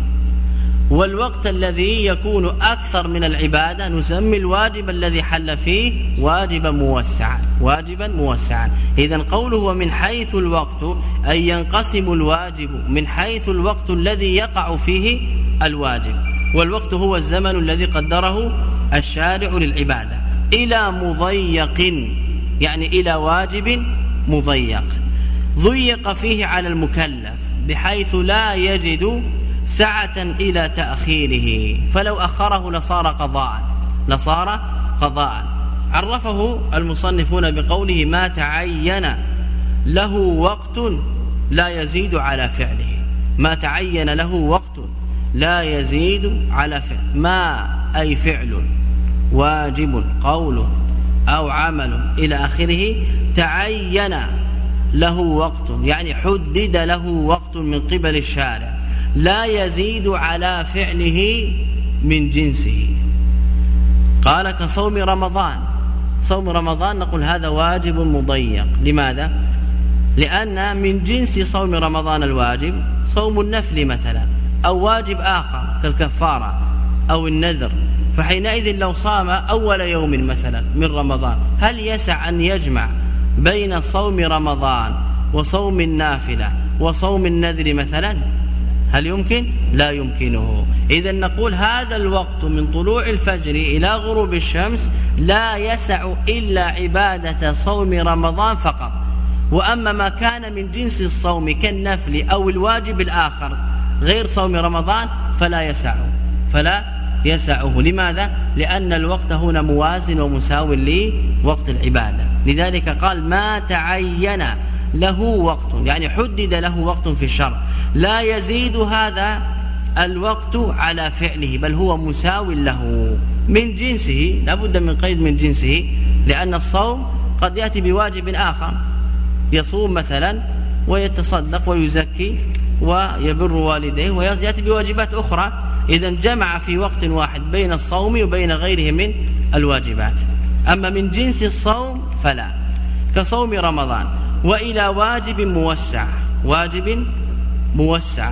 والوقت الذي يكون أكثر من العبادة نسمي الواجب الذي حل فيه واجبا موسعا واجبا موسعا. إذا قوله ومن حيث الوقت أي ينقسم الواجب من حيث الوقت الذي يقع فيه الواجب. والوقت هو الزمن الذي قدره الشارع للعبادة. إلى مضيق يعني إلى واجب مضيق. ضيق فيه على المكلف بحيث لا يجد سعة إلى تأخيره. فلو أخره لصار قضاء لصار قضاء. عرفه المصنفون بقوله ما تعين له وقت لا يزيد على فعله. ما تعين له وقت لا يزيد على فعل. ما أي فعل واجب قول أو عمل إلى آخره تعين له وقت يعني حدد له وقت من قبل الشارع. لا يزيد على فعله من جنسه. قال كصوم رمضان. صوم رمضان نقول هذا واجب مضيق. لماذا؟ لأن من جنس صوم رمضان الواجب صوم النفل مثلا أو واجب آخر كالكفارة أو النذر. فحينئذ لو صام أول يوم مثلا من رمضان هل يسع أن يجمع بين صوم رمضان وصوم النافلة وصوم النذر مثلا؟ هل يمكن؟ لا يمكنه. إذا نقول هذا الوقت من طلوع الفجر إلى غروب الشمس لا يسع إلا عبادة صوم رمضان فقط. وأما ما كان من جنس الصوم كالنفل أو الواجب الآخر غير صوم رمضان فلا يسعه فلا يسعه. لماذا؟ لأن الوقت هنا موازن ومساو لوقت العبادة. لذلك قال ما تعين له وقت يعني حدد له وقت في الشرع. لا يزيد هذا الوقت على فعله بل هو مساو له من جنسه لابد من قيد من جنسه لأن الصوم قد يأتي بواجب آخر. يصوم مثلا ويتصدق ويزكي ويبر والديه ويأتي بواجبات أخرى. إذا جمع في وقت واحد بين الصوم وبين غيره من الواجبات. أما من جنس الصوم فلا. كصوم رمضان. وإلى واجب موسع. واجب موسع.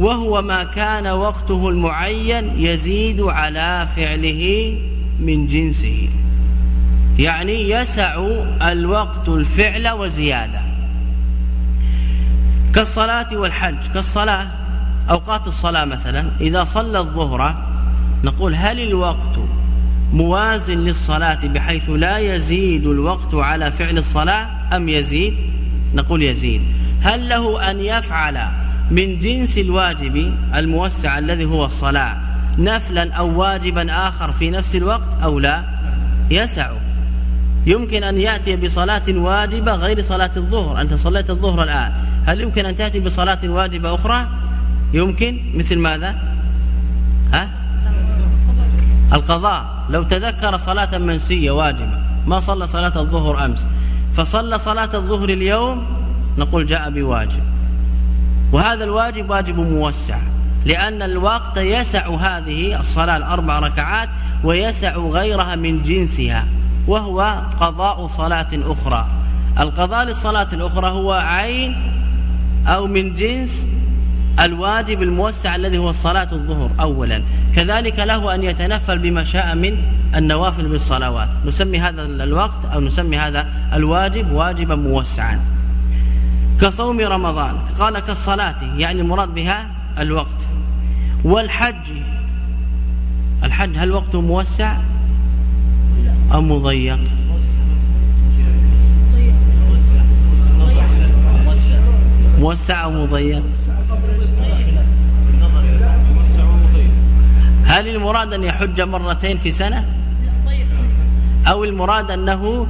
وهو ما كان وقته المعين يزيد على فعله من جنسه. يعني يسع الوقت الفعل وزيادة. كالصلاة والحج. كالصلاة. أوقات الصلاة مثلا. إذا صلى الظهر نقول هل الوقت موازن للصلاة بحيث لا يزيد الوقت على فعل الصلاة أم يزيد؟ نقول يزيد. هل له أن يفعل من جنس الواجب الموسع الذي هو الصلاة نفلا أو واجبا آخر في نفس الوقت أو لا؟ يسع. يمكن أن يأتي بصلاة واجبة غير صلاة الظهر. أنت صليت الظهر الآن. هل يمكن أن تأتي بصلاة واجبة أخرى؟ يمكن. مثل ماذا؟ ها؟ القضاء. لو تذكر صلاة منسية واجبة ما صلى صلاة الظهر أمس. فصلى صلاة الظهر اليوم نقول جاء بواجب. وهذا الواجب واجب موسع لأن الوقت يسع هذه الصلاة الأربع ركعات ويسع غيرها من جنسها وهو قضاء صلاة أخرى. القضاء للصلاة الأخرى هو عين أو من جنس الواجب الموسع الذي هو الصلاة الظهر أولا. كذلك له أن يتنفل بما شاء من النوافل بالصلوات. نسمي هذا الوقت أو نسمي هذا الواجب واجبا موسعا. كصوم رمضان. قال كالصلاة يعني المراد بها الوقت. والحج. الحج هل وقته موسع؟ أو مضيق؟ موسع أو مضيق؟ هل المراد أن يحج مرتين في سنة؟ أو المراد أنه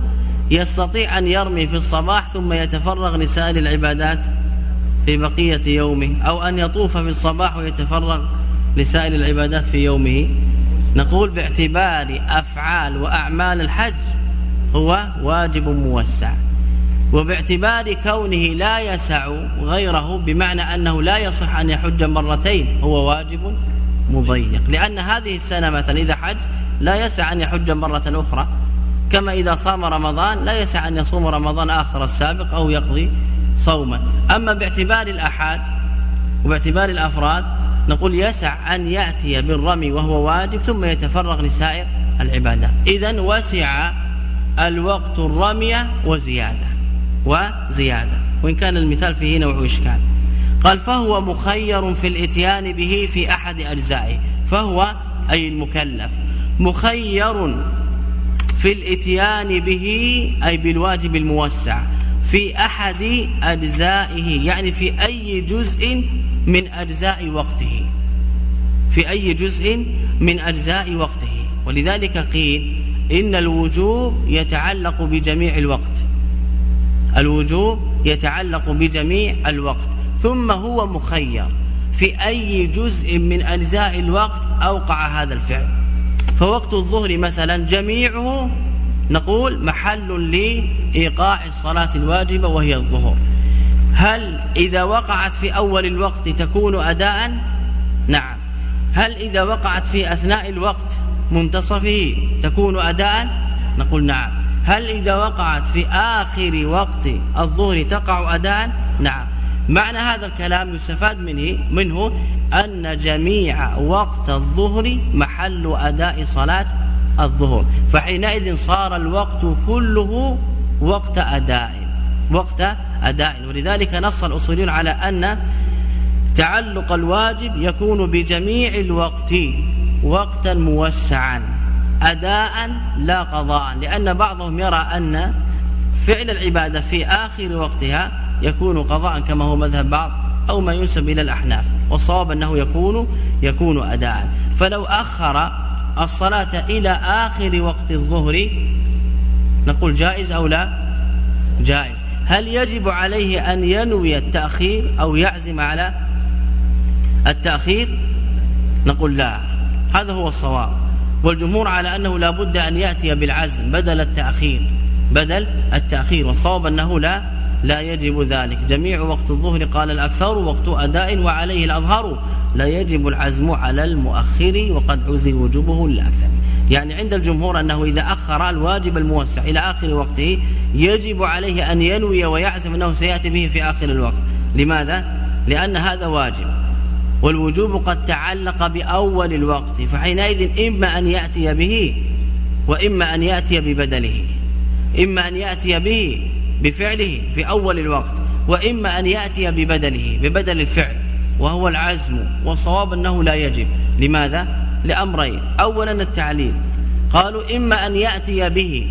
يستطيع أن يرمي في الصباح ثم يتفرغ لسائر العبادات في بقية يومه أو أن يطوف في الصباح ويتفرغ لسائر العبادات في يومه؟ نقول باعتبار أفعال وأعمال الحج هو واجب موسع وباعتبار كونه لا يسع غيره بمعنى أنه لا يصح أن يحج مرتين هو واجب مضيق. لأن هذه السنة مثلا إذا حج لا يسع أن يحج مرة أخرى. كما إذا صام رمضان لا يسع أن يصوم رمضان آخر السابق أو يقضي صوما أما باعتبار الأحاد وباعتبار الأفراد نقول يسع أن يأتي بالرمي وهو واجب ثم يتفرغ لسائر العبادات. إذا وسع الوقت الرمي وزيادة. وزيادة. وإن كان المثال فيه نوع إشكال. قال فهو مخير في الإتيان به في أحد أجزائه. فهو أي المكلف مخير في الإتيان به أي بالواجب الموسع في أحد أجزائه يعني في أي جزء من أجزاء وقته. في أي جزء من أجزاء وقته. ولذلك قيل إن الوجوب يتعلق بجميع الوقت. الوجوب يتعلق بجميع الوقت. ثم هو مخير في أي جزء من أجزاء الوقت أوقع هذا الفعل. فوقت الظهر مثلا جميعه نقول محل لإيقاع الصلاة الواجبة وهي الظهر. هل إذا وقعت في أول الوقت تكون أداء؟ نعم. هل إذا وقعت في أثناء الوقت منتصفه تكون أداء؟ نقول نعم. هل إذا وقعت في آخر وقت الظهر تقع أداء؟ نعم. معنى هذا الكلام يستفاد منه منه أن جميع وقت الظهر محل أداء صلاة الظهر فحينئذ صار الوقت كله وقت أداء وقت أداء. ولذلك نص الأصوليون على أن تعلق الواجب يكون بجميع الوقت وقتا موسعا أداء لا قضاء. لأن بعضهم يرى أن فعل العبادة في آخر وقتها يكون قضاء كما هو مذهب بعض أو ما ينسب إلى الأحناف والصواب أنه يكون يكون أداء. فلو أخر الصلاة إلى آخر وقت الظهر نقول جائز أو لا؟ جائز. هل يجب عليه أن ينوي التأخير أو يعزم على التأخير؟ نقول لا. هذا هو الصواب. والجمهور على أنه لا بد أن يأتي بالعزم بدل التأخير بدل التأخير. والصواب أنه لا لا يجب ذلك. جميع وقت الظهر قال الأكثر وقت أداء وعليه الأظهر. لا يجب العزم على المؤخر وقد عزي وجوبه للأكثر يعني عند الجمهور أنه إذا أخر الواجب الموسع إلى آخر وقته يجب عليه أن ينوي ويعزم أنه سيأتي به في آخر الوقت. لماذا؟ لأن هذا واجب. والوجوب قد تعلق بأول الوقت فحينئذ إما أن يأتي به وإما أن يأتي ببدله. إما أن يأتي به بفعله في أول الوقت وإما أن يأتي ببدله ببدل الفعل وهو العزم والصواب أنه لا يجب. لماذا؟ لأمرين. أولا التعليل. قالوا إما أن يأتي به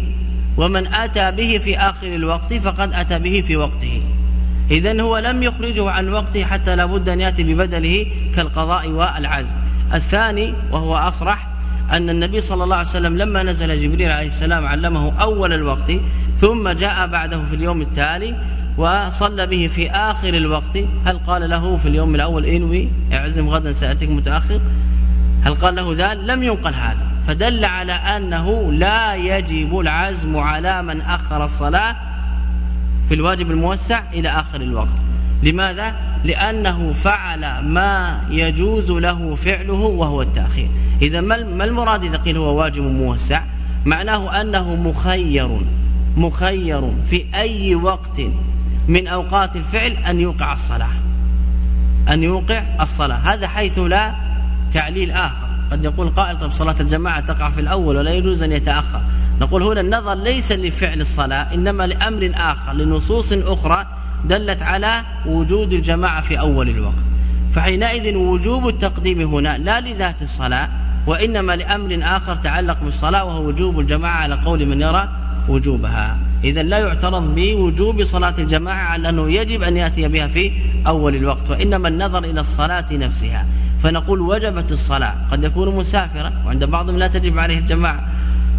ومن أتى به في آخر الوقت فقد أتى به في وقته. إذا هو لم يخرجه عن وقته حتى لابد أن يأتي ببدله كالقضاء والعزم. الثاني وهو أصرح أن النبي صلى الله عليه وسلم لما نزل جبريل عليه السلام علمه أول الوقت ثم جاء بعده في اليوم التالي وصلى به في آخر الوقت. هل قال له في اليوم الأول إنوي اعزم غدا سأتيك متأخر هل قال له ذلك؟ لم ينقل هذا. فدل على أنه لا يجب العزم على من أخر الصلاة في الواجب الموسع إلى آخر الوقت. لماذا؟ لأنه فعل ما يجوز له فعله وهو التأخير. إذا ما المراد إذا قيل هو واجب موسع؟ معناه أنه مخير مخير في أي وقت من أوقات الفعل أن يوقع الصلاة. أن يوقع الصلاة. هذا حيث لا تعليل آخر. قد يقول قائل طب صلاة الجماعة تقع في الأول ولا يجوز أن يتأخر. نقول هنا النظر ليس لفعل الصلاة إنما لأمر آخر لنصوص أخرى دلت على وجود الجماعة في أول الوقت. فحينئذ وجوب التقديم هنا لا لذات الصلاة وإنما لأمر آخر تعلق بالصلاة وهو وجوب الجماعة على قول من يرى وجوبها. إذا لا يعترض بوجوب صلاة الجماعة على أنه يجب أن يأتي بها في أول الوقت وإنما النظر إلى الصلاة نفسها. فنقول وجبت الصلاة. قد يكون مسافرا وعند بعضهم لا تجب عليه الجماعة.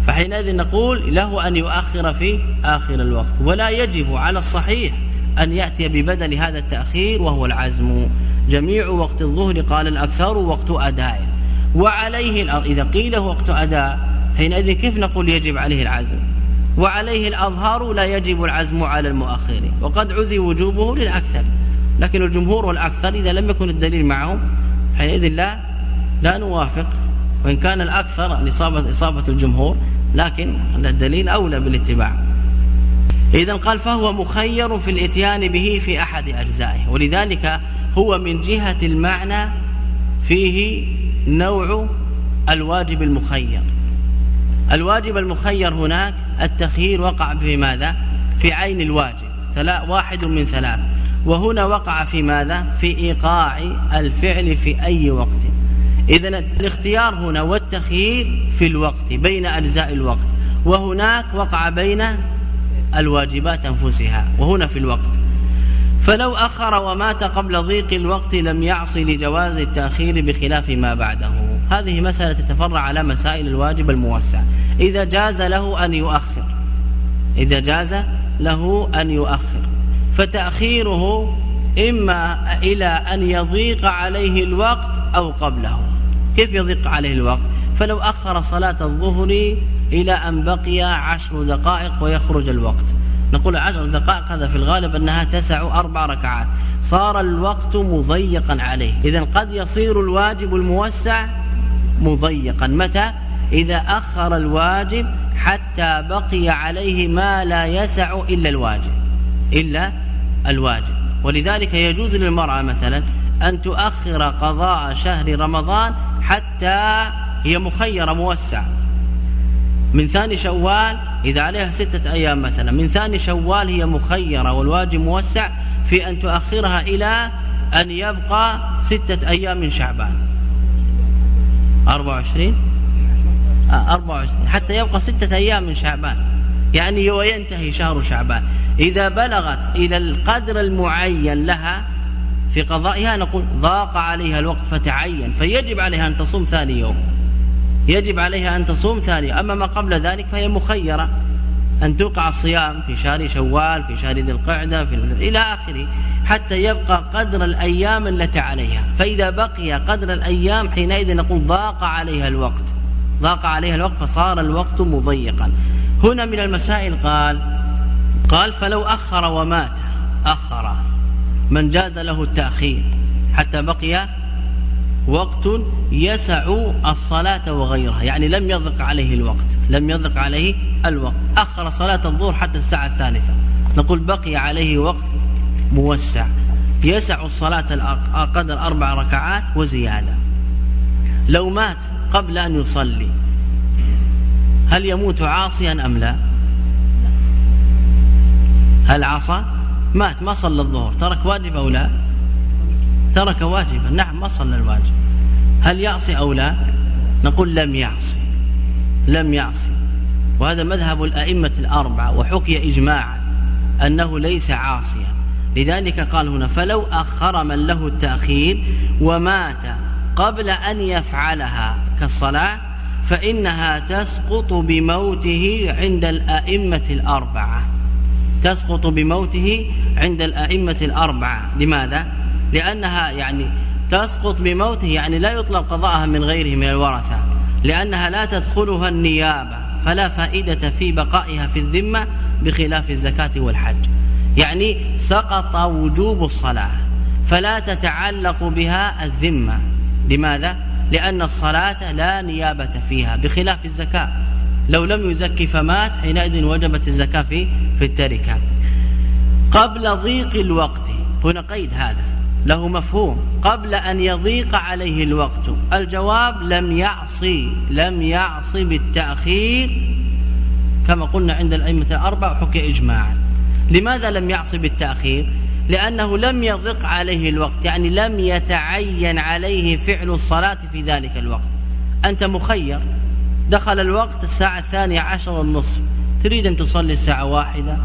فحينئذ نقول له أن يؤخر في آخر الوقت. ولا يجب على الصحيح أن يأتي ببدل هذا التأخير وهو العزم. جميع وقت الظهر قال الأكثر وقت أداء. وعليه إذا قيل وقت أداء حينئذ كيف نقول يجب عليه العزم؟ وعليه الأظهار لا يجب العزم على المؤخر. وقد عزي وجوبه للأكثر. لكن الجمهور والأكثر إذا لم يكن الدليل معهم حينئذ لا لا نوافق. وإن كان الأكثر إصابة, إصابة الجمهور لكن الدليل أولى بالاتباع. إذا قال فهو مخير في الإتيان به في أحد أجزائه ولذلك هو من جهة المعنى فيه نوع الواجب المخير. الواجب المخير هناك التخيير وقع في ماذا؟ في عين الواجب واحد من ثلاث. وهنا وقع في ماذا؟ في إيقاع الفعل في أي وقت. إذا الاختيار هنا والتخيير في الوقت بين أجزاء الوقت. وهناك وقع بين الواجبات أنفسها وهنا في الوقت. فلو أخر ومات قبل ضيق الوقت لم يعصي لجواز التأخير بخلاف ما بعده. هذه مسألة تتفرع على مسائل الواجب الموسع. إذا جاز له أن يؤخر. إذا جاز له أن يؤخر. فتأخيره إما إلى أن يضيق عليه الوقت أو قبله. كيف يضيق عليه الوقت؟ فلو أخر صلاة الظهر إلى أن بقي عشر دقائق ويخرج الوقت. نقول عشر دقائق هذا في الغالب أنها تسع أربع ركعات. صار الوقت مضيقا عليه. إذا قد يصير الواجب الموسع مضيقا. متى؟ إذا أخر الواجب حتى بقي عليه ما لا يسع إلا الواجب. إلا الواجب. ولذلك يجوز للمرأة مثلا أن تؤخر قضاء شهر رمضان حتى هي مخيرة موسع من ثاني شوال إذا عليها ستة أيام مثلا من ثاني شوال هي مخيرة والواجب موسع في أن تؤخرها إلى أن يبقى ستة أيام من شعبان. 24 آه 24 حتى يبقى ستة أيام من شعبان. يعني وينتهي شهر شعبان. إذا بلغت إلى القدر المعين لها في قضائها نقول ضاق عليها الوقت فتعين فيجب عليها أن تصوم ثاني يوم. يجب عليها أن تصوم ثاني أما ما قبل ذلك فهي مخيرة. أن توقع الصيام في شهر شوال في شهر ذي القعدة في إلى آخره حتى يبقى قدر الأيام التي عليها. فإذا بقي قدر الأيام حينئذ نقول ضاق عليها الوقت. ضاق عليها الوقت فصار الوقت مضيقا. هنا من المسائل قال قال فلو أخر ومات أخر. من جاز له التأخير. حتى بقي وقت يسع الصلاة وغيرها. يعني لم يضق عليه الوقت لم يضق عليه الوقت. أخر صلاة الظهر حتى الساعة الثالثة. نقول بقي عليه وقت موسع. يسع الصلاة قدر أربع ركعات وزيادة. لو مات قبل أن يصلي هل يموت عاصيا أم لا؟ هل عصى؟ مات ما صلى الظهر. ترك واجب أو لا؟ ترك واجبا. نعم ما صلى الواجب. هل يعصي أو لا؟ نقول لم يعصي. لم يعصي. وهذا مذهب الأئمة الأربعة وحكي إجماعا أنه ليس عاصيا. لذلك قال هنا فلو أخر من له التأخير ومات قبل أن يفعلها كالصلاة فإنها تسقط بموته عند الأئمة الأربعة. تسقط بموته عند الأئمة الأربعة. لماذا؟ لأنها يعني تسقط بموته يعني لا يطلب قضاءها من غيره من الورثة لأنها لا تدخلها النيابة فلا فائدة في بقائها في الذمة بخلاف الزكاة والحج. يعني سقط وجوب الصلاة فلا تتعلق بها الذمة. لماذا؟ لأن الصلاة لا نيابة فيها بخلاف الزكاة. لو لم يزكي فمات حينئذ وجبت الزكاة في في التركة. قبل ضيق الوقت هنا قيد هذا. له مفهوم. قبل أن يضيق عليه الوقت. الجواب لم يعصي لم يعصي بالتأخير. كما قلنا عند الأئمة الأربع حكي إجماعا. لماذا لم يعصي بالتأخير؟ لأنه لم يضق عليه الوقت. يعني لم يتعين عليه فعل الصلاة في ذلك الوقت. أنت مخير. دخل الوقت الساعة الثانية عشر والنصف. تريد أن تصلي الساعة واحدة؟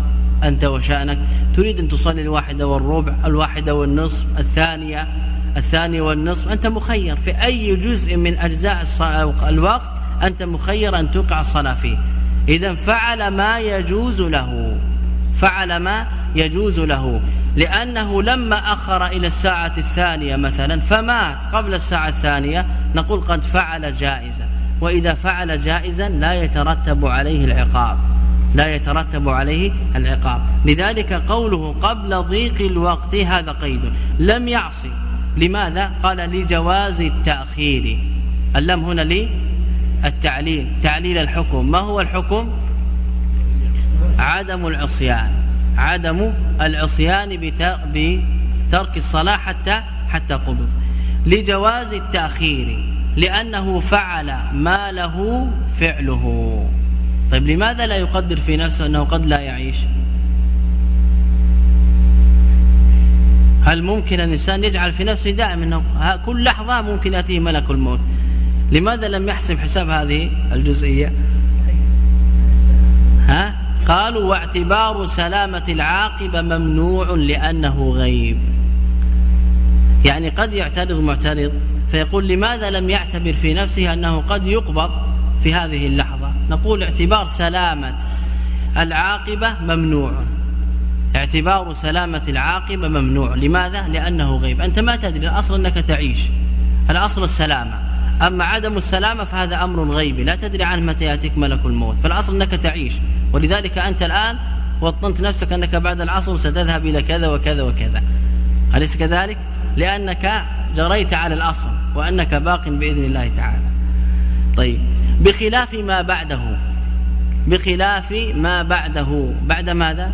أنت وشأنك. تريد أن تصلي الواحدة والربع الواحدة والنصف الثانية الثانية والنصف. أنت مخير في أي جزء من أجزاء الوقت أنت مخير أن توقع الصلاة فيه. إذا فعل ما يجوز له. فعل ما يجوز له. لأنه لما أخر إلى الساعة الثانية مثلا فمات قبل الساعة الثانية نقول قد فعل جائزة وإذا فعل جائزا لا يترتب عليه العقاب. لا يترتب عليه العقاب. لذلك قوله قبل ضيق الوقت هذا قيد. لم يعصي. لماذا؟ قال لجواز التأخير. اللام هنا لي؟ التعليل. تعليل الحكم. ما هو الحكم؟ عدم العصيان. عدم العصيان بترك الصلاة حتى حتى قبض لجواز التأخير. لأنه فعل ما له فعله. طيب لماذا لا يقدر في نفسه أنه قد لا يعيش؟ هل ممكن الإنسان يجعل في نفسه دائما أنه كل لحظة ممكن يأتيه ملك الموت؟ لماذا لم يحسب حساب هذه الجزئية؟ ها؟ قالوا واعتبار سلامة العاقبة ممنوع لأنه غيب. يعني قد يعترض معترض فيقول لماذا لم يعتبر في نفسه أنه قد يقبض في هذه اللحظة؟ نقول اعتبار سلامة العاقبة ممنوع. اعتبار سلامة العاقبة ممنوع. لماذا؟ لأنه غيب. أنت ما تدري الأصل أنك تعيش. الأصل السلامة. أما عدم السلامة فهذا أمر غيبي. لا تدري عنه متى يأتيك ملك الموت. فالأصل أنك تعيش. ولذلك أنت الآن وطنت نفسك أنك بعد العصر ستذهب إلى كذا وكذا وكذا. أليس كذلك؟ لأنك جريت على الأصل وأنك باق بإذن الله تعالى. طيب. بخلاف ما بعده. بخلاف ما بعده. بعد ماذا؟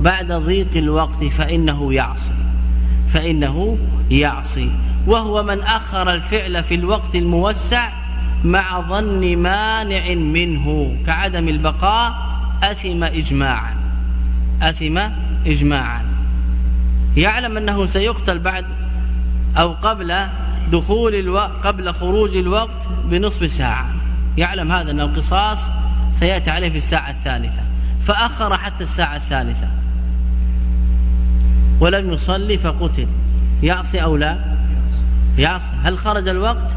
بعد ضيق الوقت فإنه يعصي. فإنه يعصي. وهو من أخر الفعل في الوقت الموسع مع ظن مانع منه. كعدم البقاء أثم إجماعا. أثم إجماعا. يعلم أنه سيقتل بعد أو قبل دخول الوقت قبل خروج الوقت بنصف ساعة. يعلم هذا أن القصاص سيأتي عليه في الساعة الثالثة فأخر حتى الساعة الثالثة. ولم يصلي فقتل. يعصي أو لا؟ يعصي. هل خرج الوقت؟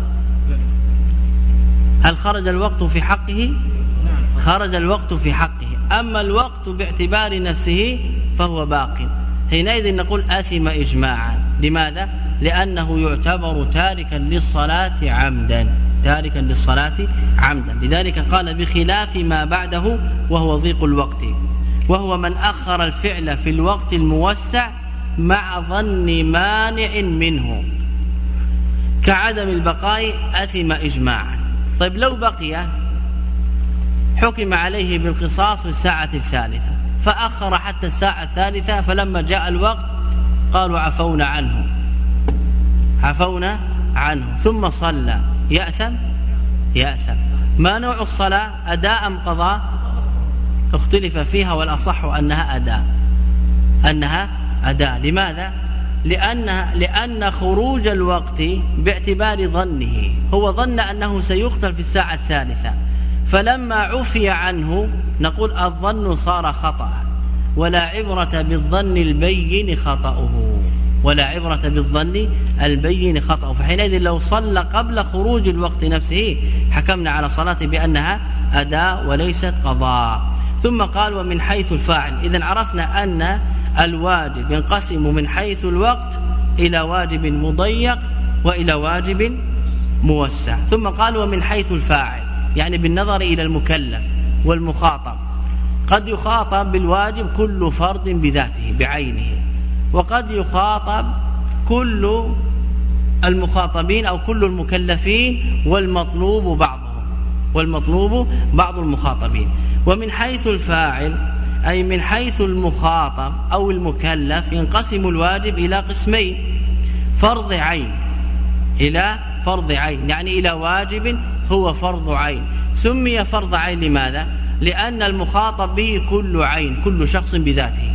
هل خرج الوقت في حقه؟ خرج الوقت في حقه. أما الوقت باعتبار نفسه فهو باق. حينئذ نقول آثم إجماعا. لماذا؟ لأنه يعتبر تاركا للصلاة عمدا. تاركا للصلاة عمدا. لذلك قال بخلاف ما بعده وهو ضيق الوقت. وهو من أخر الفعل في الوقت الموسع مع ظن مانع منه. كعدم البقاء أثم إجماعا. طيب لو بقي حكم عليه بالقصاص في الساعة الثالثة. فأخر حتى الساعة الثالثة فلما جاء الوقت قالوا عفونا عنه. عفونا عنه. ثم صلى. يأثم؟ يأثم. ما نوع الصلاة؟ أداء أم قضاء؟ اختلف فيها والأصح أنها أداء. أنها أداء. لماذا؟ لأن, لأن خروج الوقت باعتبار ظنه. هو ظن أنه سيقتل في الساعة الثالثة. فلما عفي عنه نقول الظن صار خطأ ولا عبرة بالظن البين خطأه ولا عبرة بالظن البين خطأ فحينئذ لو صلى قبل خروج الوقت نفسه حكمنا على صلاته بأنها أداء وليست قضاء. ثم قال ومن حيث الفاعل إذا عرفنا أن الواجب ينقسم من حيث الوقت إلى واجب مضيق وإلى واجب موسع. ثم قال ومن حيث الفاعل يعني بالنظر إلى المكلف والمخاطب. قد يخاطب بالواجب كل فرد بذاته بعينه. وقد يخاطب كل المخاطبين أو كل المكلفين والمطلوب بعضهم. والمطلوب بعض المخاطبين. ومن حيث الفاعل أي من حيث المخاطب أو المكلف ينقسم الواجب إلى قسمين. فرض عين إلى فرض عين يعني إلى واجب هو فرض عين. سمي فرض عين لماذا؟ لأن المخاطب به كل عين كل شخص بذاته.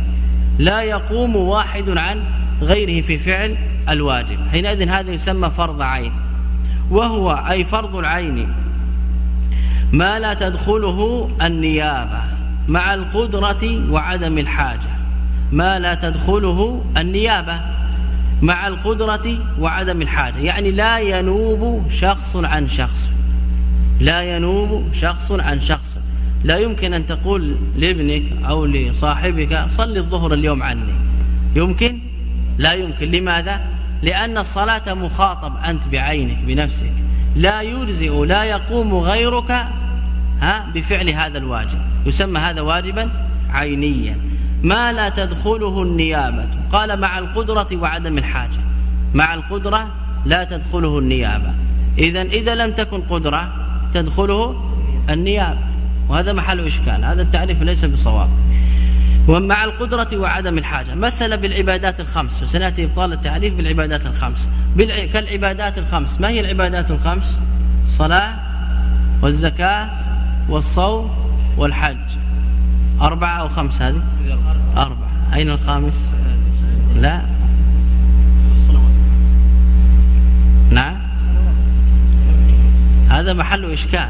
لا يقوم واحد عن غيره في فعل الواجب. حينئذ هذا يسمى فرض عين. وهو أي فرض العين. ما لا تدخله النيابة مع القدرة وعدم الحاجة. ما لا تدخله النيابة مع القدرة وعدم الحاجة. يعني لا ينوب شخص عن شخص. لا ينوب شخص عن شخص. لا يمكن أن تقول لابنك أو لصاحبك صل الظهر اليوم عني. يمكن؟ لا يمكن. لماذا؟ لأن الصلاة مخاطب أنت بعينك بنفسك. لا يجزئ لا يقوم غيرك ها بفعل هذا الواجب. يسمى هذا واجبا عينيا. ما لا تدخله النيابة؟ قال مع القدرة وعدم الحاجة. مع القدرة لا تدخله النيابة. إذا إذا لم تكن قدرة تدخله النيابة وهذا محل إشكال. هذا التعريف ليس بصواب. ومع القدرة وعدم الحاجة. مثل بالعبادات الخمس. وسنأتي إبطال التعريف بالعبادات الخمس. كالعبادات الخمس. ما هي العبادات الخمس؟ الصلاة والزكاة والصوم والحج. أربعة أو خمس هذه؟ أربعة. أين الخامس؟ لا. نعم. هذا محل إشكال.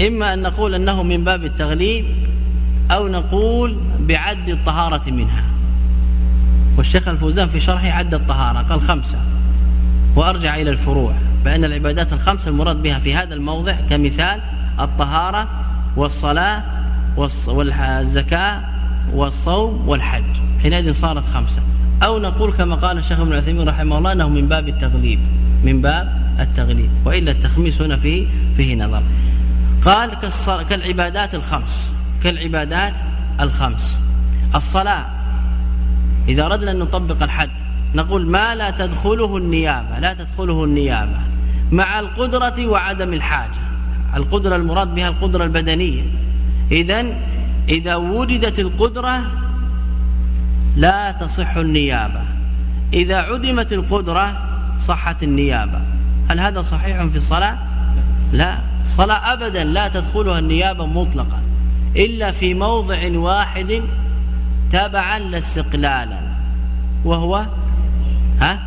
إما أن نقول أنه من باب التغليب أو نقول بعد الطهارة منها. والشيخ الفوزان في شرحه عد الطهارة قال خمسة. وأرجع إلى الفروع فإن العبادات الخمسة المراد بها في هذا الموضع كمثال الطهارة والصلاة والزكاة والصوم والحج. حينئذ صارت خمسة. أو نقول كما قال الشيخ ابن عثيمين رحمه الله أنه من باب التغليب من باب التغليب وإلا التخميس هنا فيه, فيه نظر. قال كالعبادات الخمس كالعبادات الخمس. الصلاة إذا أردنا أن نطبق الحد نقول ما لا تدخله النيابة لا تدخله النيابة مع القدرة وعدم الحاجة. القدرة المراد بها القدرة البدنية. إذا إذا وجدت القدرة لا تصح النيابة. إذا عدمت القدرة صحت النيابة. هل هذا صحيح في الصلاة؟ لا. الصلاة أبدا لا تدخلها النيابة مطلقا. إلا في موضع واحد تبعا لاستقلالا وهو؟ ها؟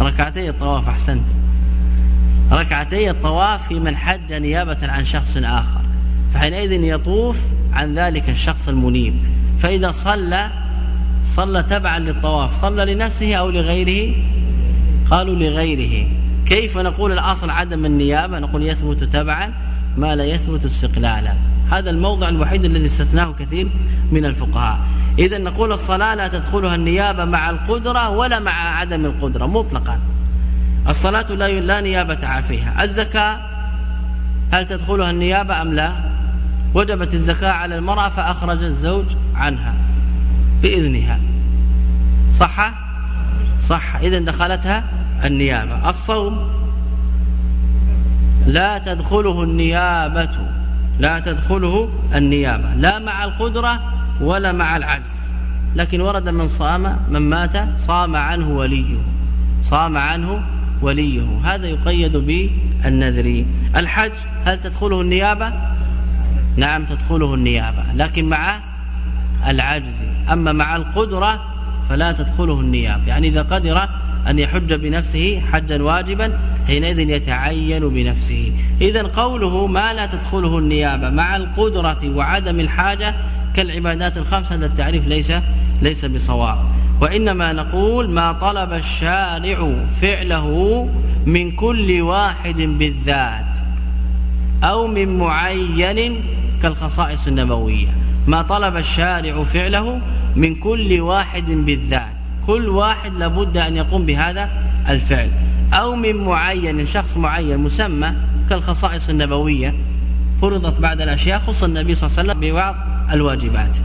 ركعتي الطواف أحسنت. ركعتي الطواف في من حج نيابة عن شخص آخر. فحينئذ يطوف عن ذلك الشخص المنيب. فإذا صلى صلى تبعا للطواف صلى لنفسه أو لغيره؟ قالوا لغيره. كيف نقول الأصل عدم النيابة؟ نقول يثبت تبعا ما لا يثبت استقلالا. هذا الموضع الوحيد الذي استثناه كثير من الفقهاء. إذا نقول الصلاة لا تدخلها النيابة مع القدرة ولا مع عدم القدرة مطلقا. الصلاة لا لا نيابة فيها. الزكاة هل تدخلها النيابة أم لا؟ وجبت الزكاة على المرأة فأخرج الزوج عنها بإذنها. صح صح إذا دخلتها النيابة. الصوم؟ لا تدخله النيابة. لا تدخله النيابة. لا مع القدرة ولا مع العجز. لكن ورد من صام من مات صام عنه وليه. صام عنه وليه. هذا يقيد بالنذر. الحج هل تدخله النيابة؟ نعم تدخله النيابة. لكن مع العجز. أما مع القدرة فلا تدخله النيابة. يعني إذا قدر أن يحج بنفسه حجا واجبا حينئذ يتعين بنفسه. إذا قوله ما لا تدخله النيابة مع القدرة وعدم الحاجة كالعبادات الخمس هذا التعريف ليس ليس بصواب. وإنما نقول ما طلب الشارع فعله من كل واحد بالذات أو من معين كالخصائص النبوية. ما طلب الشارع فعله من كل واحد بالذات. كل واحد لابد أن يقوم بهذا الفعل. أو من معين شخص معين مسمى كالخصائص النبوية. فرضت بعد الأشياء خص النبي صلى الله عليه وسلم ببعض الواجبات.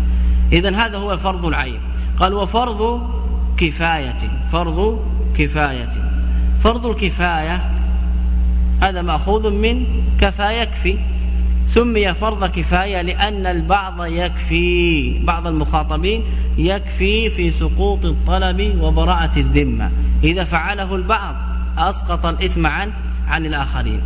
إذا هذا هو فرض العين. قال وفرض كفاية فرض كفاية. فرض الكفاية هذا مأخوذ من كفى يكفي سمي فرض كفاية لأن البعض يكفي بعض المخاطبين يكفي في سقوط الطلب وبراءة الذمة. إذا فعله البعض أسقط الإثم عن عن الآخرين.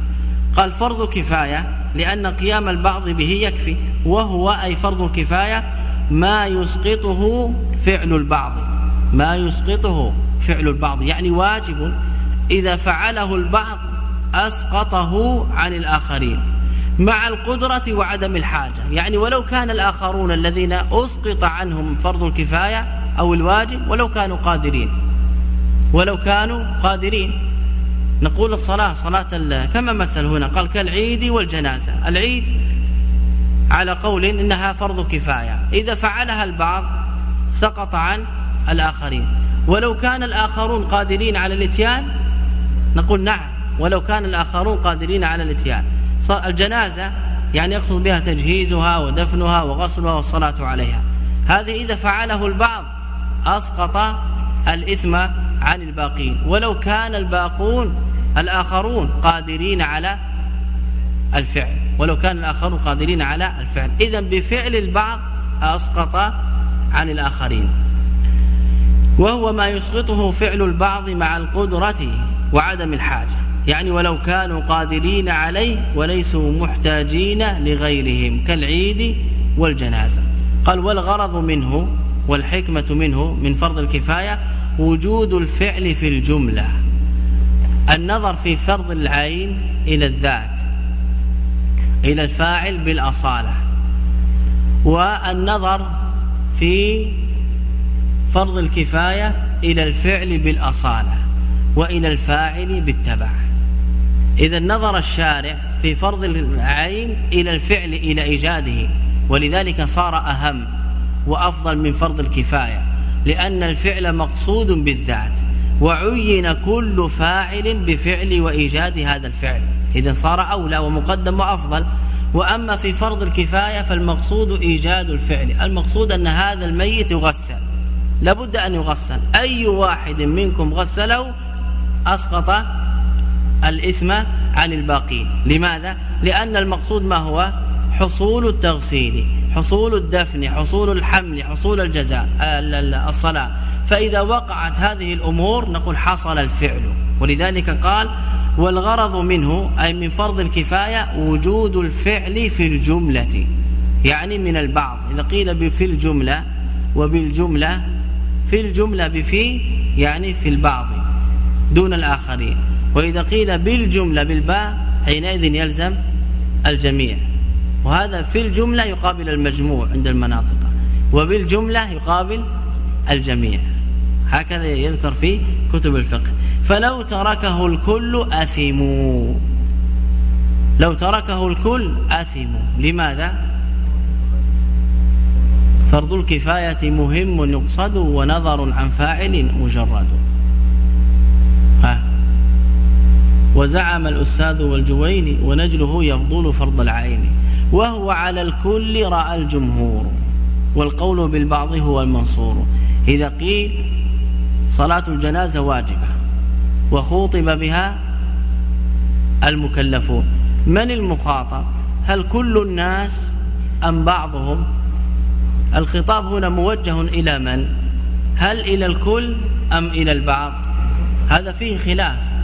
قال فرض كفاية لأن قيام البعض به يكفي وهو أي فرض الكفاية ما يسقطه فعل البعض. ما يسقطه فعل البعض. يعني واجب إذا فعله البعض أسقطه عن الآخرين. مع القدرة وعدم الحاجة. يعني ولو كان الآخرون الذين أسقط عنهم فرض الكفاية أو الواجب ولو كانوا قادرين. ولو كانوا قادرين. نقول الصلاة صلاة كما مثل هنا قال كالعيد والجنازة. العيد على قول إنها فرض كفاية. إذا فعلها البعض سقط عن الآخرين. ولو كان الآخرون قادرين على الإتيان نقول نعم. ولو كان الآخرون قادرين على الإتيان. الجنازة يعني يقصد بها تجهيزها ودفنها وغسلها والصلاة عليها. هذه إذا فعله البعض أسقط الإثم عن الباقين. ولو كان الباقون الآخرون قادرين على الفعل. ولو كان الآخرون قادرين على الفعل. إذا بفعل البعض أسقط عن الآخرين. وهو ما يسقطه فعل البعض مع القدرة وعدم الحاجة. يعني ولو كانوا قادرين عليه وليسوا محتاجين لغيرهم كالعيد والجنازة. قال والغرض منه والحكمة منه من فرض الكفاية وجود الفعل في الجملة. النظر في فرض العين إلى الذات إلى الفاعل بالأصالة. والنظر في فرض الكفاية إلى الفعل بالأصالة وإلى الفاعل بالتبع. إذا نظر الشارع في فرض العين إلى الفعل إلى إيجاده ولذلك صار أهم وأفضل من فرض الكفاية لأن الفعل مقصود بالذات وعين كل فاعل بفعل وإيجاد هذا الفعل. إذا صار أولى ومقدم وأفضل وأما في فرض الكفاية فالمقصود إيجاد الفعل المقصود أن هذا الميت يغسل لابد أن يغسل أي واحد منكم غسله أسقط الإثم عن الباقين. لماذا؟ لأن المقصود ما هو؟ حصول التغسيل حصول الدفن حصول الحمل حصول الجزاء الصلاة. فإذا وقعت هذه الأمور نقول حصل الفعل. ولذلك قال والغرض منه أي من فرض الكفاية وجود الفعل في الجملة. يعني من البعض. إذا قيل بفي الجملة وبالجملة في الجملة بفي يعني في البعض دون الآخرين. وإذا قيل بالجملة بالباء حينئذ يلزم الجميع. وهذا في الجملة يقابل المجموع عند المناطق وبالجملة يقابل الجميع. هكذا يذكر في كتب الفقه. فلو تركه الكل أثموا. لو تركه الكل أثموا. لماذا؟ فرض الكفاية مهم يقصد ونظر عن فاعل مجرد. ها؟ وزعم الأستاذ والجويني ونجله يفضل فرض العين. وهو على الكل رأى الجمهور والقول بالبعض هو المنصور. إذا قيل صلاة الجنازة واجبة وخوطب بها المكلفون. من المخاطب؟ هل كل الناس أم بعضهم؟ الخطاب هنا موجه إلى من؟ هل إلى الكل أم إلى البعض؟ هذا فيه خلاف.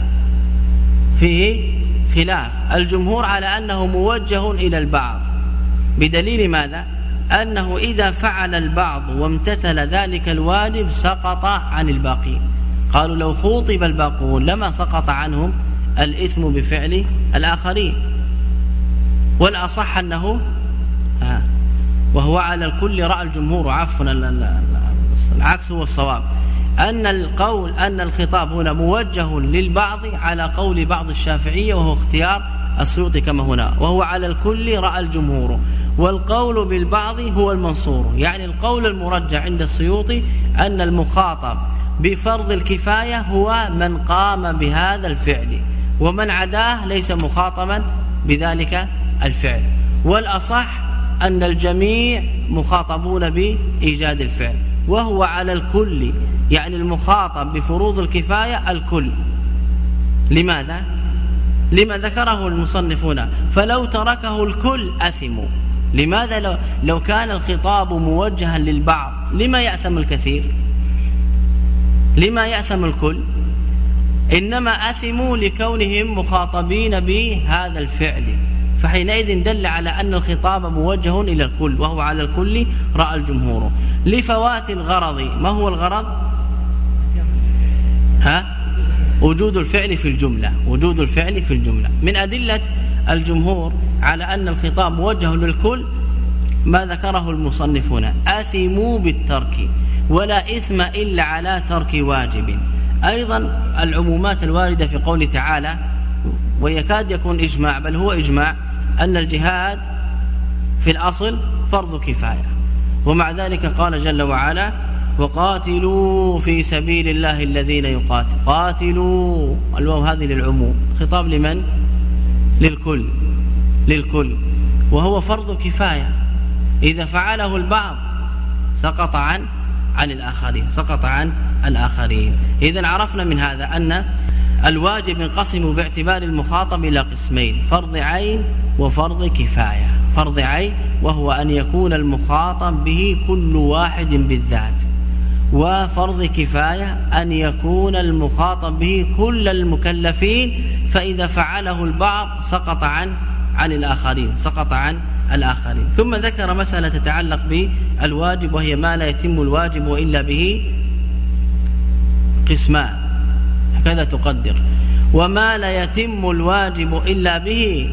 فيه خلاف. الجمهور على أنه موجه إلى البعض. بدليل ماذا؟ أنه إذا فعل البعض وامتثل ذلك الواجب سقط عن الباقين. قالوا لو خوطب الباقون لما سقط عنهم الإثم بفعل الآخرين. والأصح أنه آه وهو على الكل رأى الجمهور. عفوا العكس هو الصواب. أن القول أن الخطاب هنا موجه للبعض على قول بعض الشافعية وهو اختيار السيوطي كما هنا وهو على الكل رأى الجمهور والقول بالبعض هو المنصور. يعني القول المرجع عند السيوطي أن المخاطب بفرض الكفاية هو من قام بهذا الفعل ومن عداه ليس مخاطبا بذلك الفعل. والأصح أن الجميع مخاطبون بإيجاد الفعل. وهو على الكل يعني المخاطب بفروض الكفاية الكل. لماذا؟ لما ذكره المصنفون فلو تركه الكل أثموا لماذا لو, كان الخطاب موجها للبعض؟ لما يأثم الكثير؟ لما يأثم الكل؟ إنما أثموا لكونهم مخاطبين بهذا الفعل. فحينئذ دل على أن الخطاب موجه إلى الكل وهو على الكل رأى الجمهور. لفوات الغرض. ما هو الغرض؟ ها؟ وجود الفعل في الجملة. وجود الفعل في الجملة. من أدلة الجمهور على أن الخطاب موجه للكل ما ذكره المصنفون. آثموا بالترك ولا إثم إلا على ترك واجب. أيضا العمومات الواردة في قول تعالى ويكاد يكون إجماع بل هو إجماع أن الجهاد في الأصل فرض كفاية. ومع ذلك قال جل وعلا وقاتلوا في سبيل الله الذين يقاتل قاتلوا الواو هذه للعموم خطاب لمن؟ للكل للكل وهو فرض كفاية إذا فعله البعض سقط عن عن الآخرين سقط عن الآخرين إذا عرفنا من هذا أن الواجب ينقسم باعتبار المخاطب إلى قسمين فرض عين وفرض كفاية. فرض عين وهو أن يكون المخاطب به كل واحد بالذات. وفرض كفاية أن يكون المخاطب به كل المكلفين فإذا فعله البعض سقط عن عن الآخرين سقط عن الآخرين. ثم ذكر مسألة تتعلق بالواجب وهي ما لا يتم الواجب إلا به قسمان. هكذا تقدر. وما لا يتم الواجب إلا به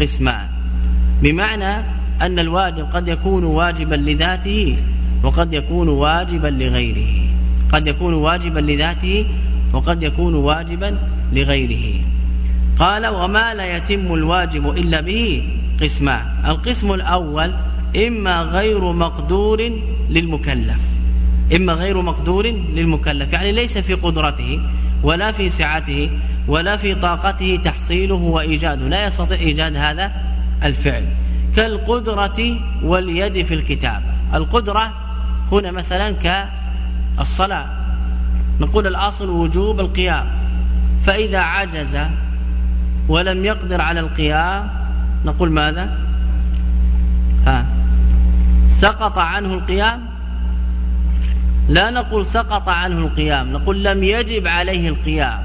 قسمان. بمعنى أن الواجب قد يكون واجبا لذاته وقد يكون واجبا لغيره. قد يكون واجبا لذاته وقد يكون واجبا لغيره. قال وما لا يتم الواجب إلا به قسمان. القسم الأول إما غير مقدور للمكلف. إما غير مقدور للمكلف. يعني ليس في قدرته. ولا في سعته ولا في طاقته تحصيله وإيجاده لا يستطيع إيجاد هذا الفعل. كالقدرة واليد في الكتاب. القدرة هنا مثلا كالصلاة. نقول الأصل وجوب القيام. فإذا عجز ولم يقدر على القيام نقول ماذا؟ ها. سقط عنه القيام لا نقول سقط عنه القيام نقول لم يجب عليه القيام.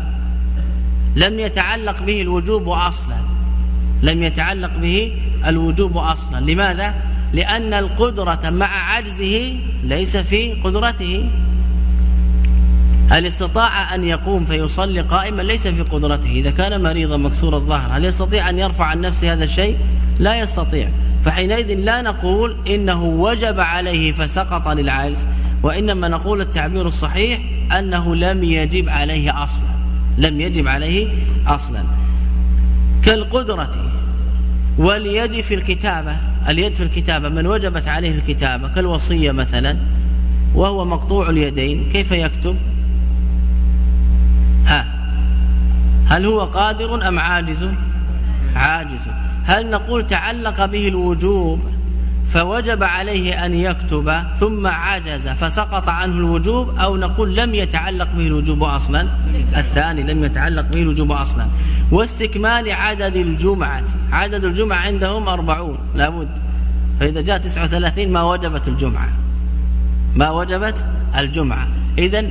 لم يتعلق به الوجوب أصلا. لم يتعلق به الوجوب أصلا. لماذا؟ لأن القدرة مع عجزه ليس في قدرته. هل استطاع أن يقوم فيصلي قائما؟ ليس في قدرته. إذا كان مريضا مكسور الظهر هل يستطيع أن يرفع عن نفسه هذا الشيء؟ لا يستطيع. فحينئذ لا نقول إنه وجب عليه فسقط للعجز. وإنما نقول التعبير الصحيح أنه لم يجب عليه أصلا. لم يجب عليه أصلا. كالقدرة واليد في الكتابة. اليد في الكتابة من وجبت عليه الكتابة كالوصية مثلا وهو مقطوع اليدين كيف يكتب؟ ها. هل هو قادر أم عاجز؟ عاجز. هل نقول تعلق به الوجوب فوجب عليه أن يكتب ثم عجز فسقط عنه الوجوب أو نقول لم يتعلق به الوجوب أصلا. الثاني لم يتعلق به الوجوب أصلا. واستكمال عدد الجمعة. عدد الجمعة عندهم أربعون. لابد. فإذا جاء تسعة وثلاثين ما وجبت الجمعة. ما وجبت الجمعة. إذا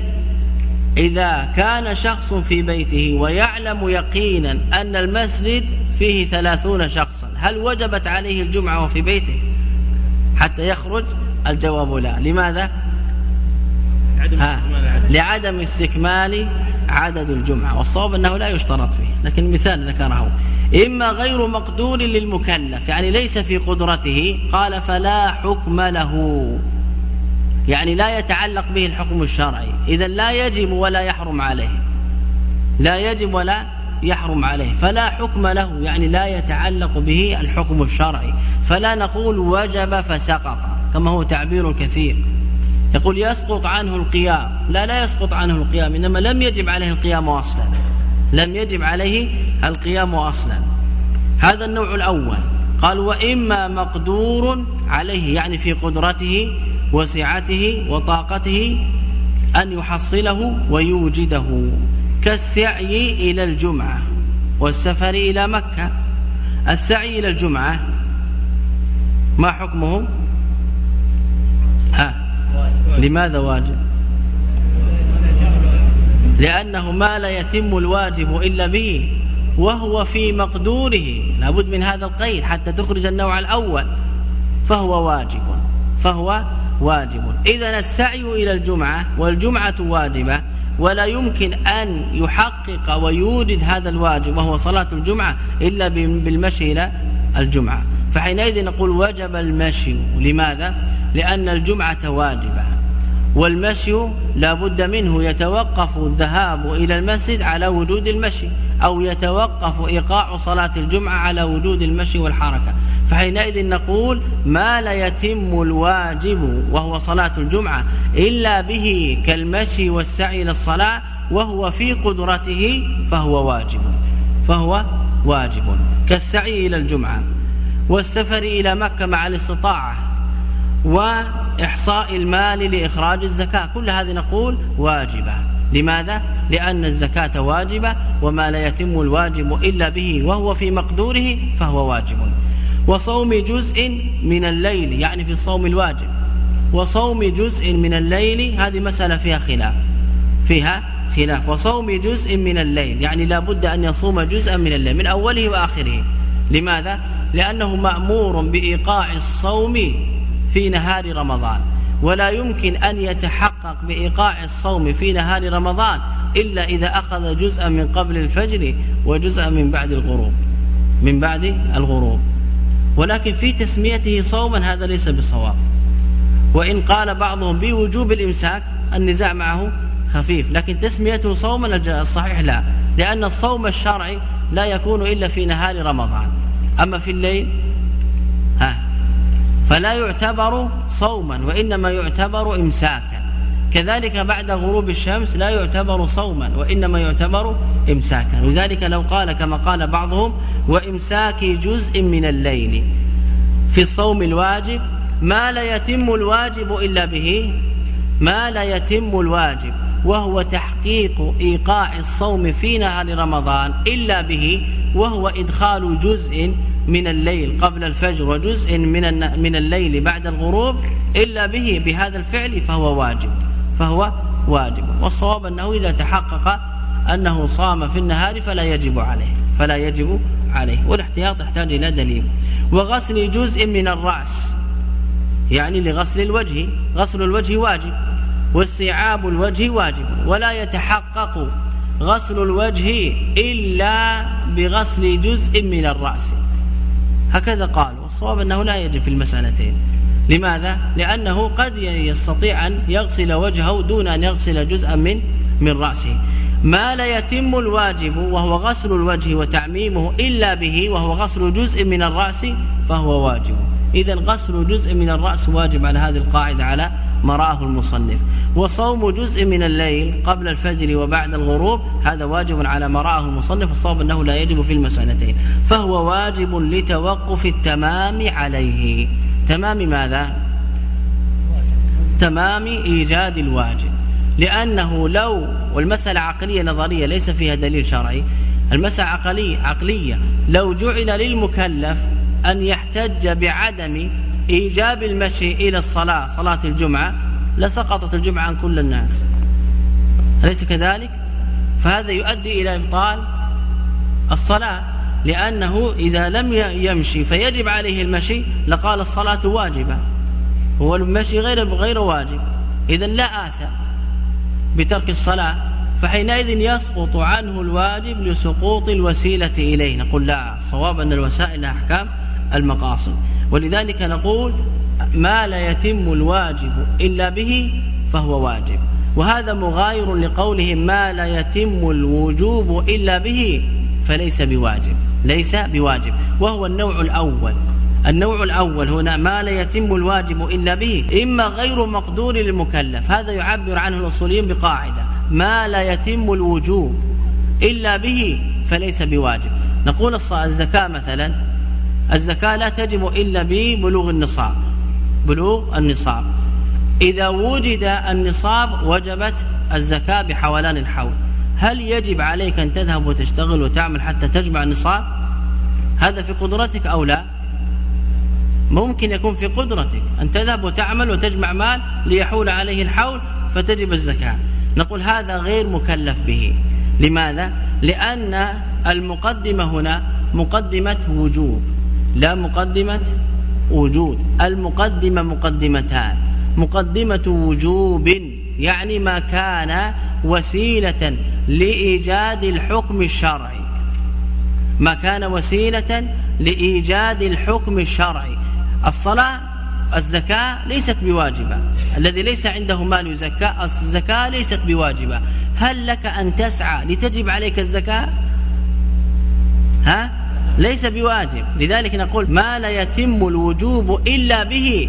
إذا كان شخص في بيته ويعلم يقينا أن المسجد فيه ثلاثون شخصا هل وجبت عليه الجمعة وفي بيته؟ حتى يخرج الجواب لا. لماذا؟ ها لعدم استكمال عدد الجمعة. والصواب أنه لا يشترط فيه لكن مثال ذكره. إما غير مقدور للمكلف يعني ليس في قدرته قال فلا حكم له. يعني لا يتعلق به الحكم الشرعي. إذا لا يجب ولا يحرم عليه. لا يجب ولا يحرم عليه. فلا حكم له يعني لا يتعلق به الحكم الشرعي. فلا نقول وجب فسقط كما هو تعبير كثير. يقول يسقط عنه القيام. لا لا يسقط عنه القيام إنما لم يجب عليه القيام أصلا. لم يجب عليه القيام أصلا. هذا النوع الأول. قال وإما مقدور عليه يعني في قدرته وسعته وطاقته أن يحصله ويوجده. كالسعي إلى الجمعة والسفر إلى مكة. السعي إلى الجمعة ما حكمه؟ ها لماذا واجب؟ لأنه ما لا يتم الواجب إلا به وهو في مقدوره. لابد من هذا القيد حتى تخرج النوع الأول. فهو واجب فهو واجب. إذا السعي إلى الجمعة والجمعة واجبة. ولا يمكن أن يحقق ويوجد هذا الواجب وهو صلاة الجمعة إلا بالمشي إلى الجمعة. فحينئذ نقول وجب المشي. لماذا؟ لأن الجمعة واجبة. والمشي لا بد منه يتوقف الذهاب إلى المسجد على وجود المشي أو يتوقف إيقاع صلاة الجمعة على وجود المشي والحركة. فحينئذ نقول ما لا يتم الواجب وهو صلاة الجمعة إلا به كالمشي والسعي للصلاة وهو في قدرته فهو واجب فهو واجب كالسعي إلى الجمعة. والسفر إلى مكة مع الاستطاعة وإحصاء المال لإخراج الزكاة. كل هذه نقول واجبة. لماذا؟ لأن الزكاة واجبة وما لا يتم الواجب إلا به وهو في مقدوره فهو واجب. وصوم جزء من الليل يعني في الصوم الواجب. وصوم جزء من الليل هذه مسألة فيها خلاف. فيها خلاف. وصوم جزء من الليل يعني لا بد أن يصوم جزءا من الليل من أوله وآخره. لماذا؟ لأنه مأمور بإيقاع الصوم في نهار رمضان. ولا يمكن أن يتحقق بإيقاع الصوم في نهار رمضان إلا إذا أخذ جزءا من قبل الفجر وجزءا من بعد الغروب. من بعد الغروب. ولكن في تسميته صوما هذا ليس بصواب. وإن قال بعضهم بوجوب الإمساك النزاع معه خفيف لكن تسميته صوما الصحيح لا لأن الصوم الشرعي لا يكون إلا في نهار رمضان. أما في الليل؟ ها فلا يعتبر صوما وإنما يعتبر إمساكا. كذلك بعد غروب الشمس لا يعتبر صوما وإنما يعتبر إمساكا. لذلك لو قال كما قال بعضهم وإمساك جزء من الليل في الصوم الواجب ما لا يتم الواجب إلا به ما لا يتم الواجب وهو تحقيق إيقاع الصوم في نهار رمضان إلا به وهو إدخال جزء من الليل قبل الفجر وجزء من من الليل بعد الغروب إلا به بهذا الفعل فهو واجب فهو واجب. والصواب أنه إذا تحقق أنه صام في النهار فلا يجب عليه فلا يجب عليه. والاحتياط يحتاج إلى دليل. وغسل جزء من الرأس يعني لغسل الوجه. غسل الوجه واجب واستيعاب الوجه واجب ولا يتحقق غسل الوجه إلا بغسل جزء من الرأس. هكذا قال والصواب أنه لا يجب في المسألتين. لماذا؟ لأنه قد يستطيع أن يغسل وجهه دون أن يغسل جزءا من من رأسه. ما لا يتم الواجب وهو غسل الوجه وتعميمه إلا به وهو غسل جزء من الرأس فهو واجب. إذا غسل جزء من الرأس واجب على هذه القاعدة على ما رآه المصنف. وصوم جزء من الليل قبل الفجر وبعد الغروب هذا واجب على ما رآه المصنف الصواب أنه لا يجب في المسألتين. فهو واجب لتوقف التمام عليه. تمام ماذا؟ تمام إيجاد الواجب. لأنه لو والمسألة عقلية نظرية ليس فيها دليل شرعي. المسألة عقلية, عقلية. لو جعل للمكلف أن يحتج بعدم إيجاب المشي إلى الصلاة صلاة الجمعة لسقطت الجمعة عن كل الناس. أليس كذلك؟ فهذا يؤدي إلى إبطال الصلاة لأنه إذا لم يمشي فيجب عليه المشي لقال الصلاة واجبة. هو المشي غير غير واجب. إذا لا آثم بترك الصلاة فحينئذ يسقط عنه الواجب لسقوط الوسيلة إليه. نقول لا صواب أن الوسائل أحكام. المقاصد. ولذلك نقول ما لا يتم الواجب إلا به فهو واجب. وهذا مغاير لقولهم ما لا يتم الوجوب إلا به فليس بواجب ليس بواجب. وهو النوع الأول. النوع الأول هنا ما لا يتم الواجب إلا به إما غير مقدور للمكلف. هذا يعبر عنه الأصوليين بقاعدة. ما لا يتم الوجوب إلا به فليس بواجب. نقول الزكاة مثلا. الزكاة لا تجب إلا ببلوغ النصاب. بلوغ النصاب. إذا وجد النصاب وجبت الزكاة بحولان الحول. هل يجب عليك أن تذهب وتشتغل وتعمل حتى تجمع النصاب؟ هذا في قدرتك أو لا؟ ممكن يكون في قدرتك أن تذهب وتعمل وتجمع مال ليحول عليه الحول فتجب الزكاة. نقول هذا غير مكلف به. لماذا؟ لأن المقدمة هنا مقدمة وجوب. لا مقدمة وجود. المقدمة مقدمتان. مقدمة وجوب يعني ما كان وسيلة لإيجاد الحكم الشرعي. ما كان وسيلة لإيجاد الحكم الشرعي. الصلاة الزكاة ليست بواجبة. الذي ليس عنده مال يزكى الزكاة ليست بواجبة. هل لك أن تسعى لتجب عليك الزكاة؟ ها؟ ليس بواجب. لذلك نقول ما لا يتم الوجوب إلا به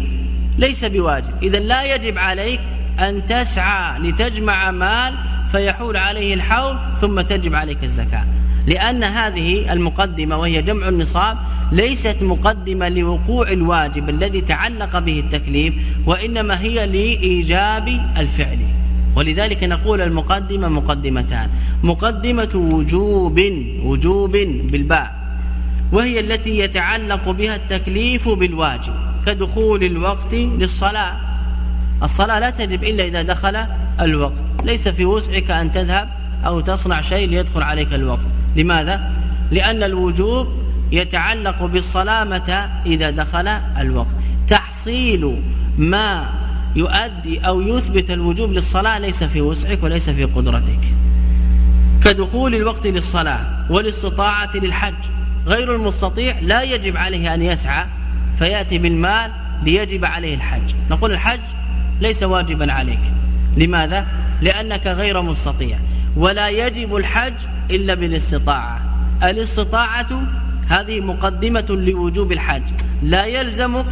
ليس بواجب. إذا لا يجب عليك أن تسعى لتجمع مال فيحول عليه الحول ثم تجب عليك الزكاة. لأن هذه المقدمة وهي جمع النصاب ليست مقدمة لوقوع الواجب الذي تعلق به التكليف وإنما هي لإيجاب الفعل. ولذلك نقول المقدمة مقدمتان. مقدمة وجوب وجوب بالباء. وهي التي يتعلق بها التكليف بالواجب كدخول الوقت للصلاة. الصلاة لا تجب إلا إذا دخل الوقت. ليس في وسعك أن تذهب أو تصنع شيء ليدخل عليك الوقت. لماذا؟ لأن الوجوب يتعلق بالصلامة إذا دخل الوقت. تحصيل ما يؤدي أو يثبت الوجوب للصلاة ليس في وسعك وليس في قدرتك. كدخول الوقت للصلاة والاستطاعة للحج. غير المستطيع لا يجب عليه أن يسعى فيأتي بالمال ليجب عليه الحج. نقول الحج ليس واجبا عليك. لماذا؟ لأنك غير مستطيع. ولا يجب الحج إلا بالاستطاعة. الاستطاعة هذه مقدمة لوجوب الحج. لا يلزمك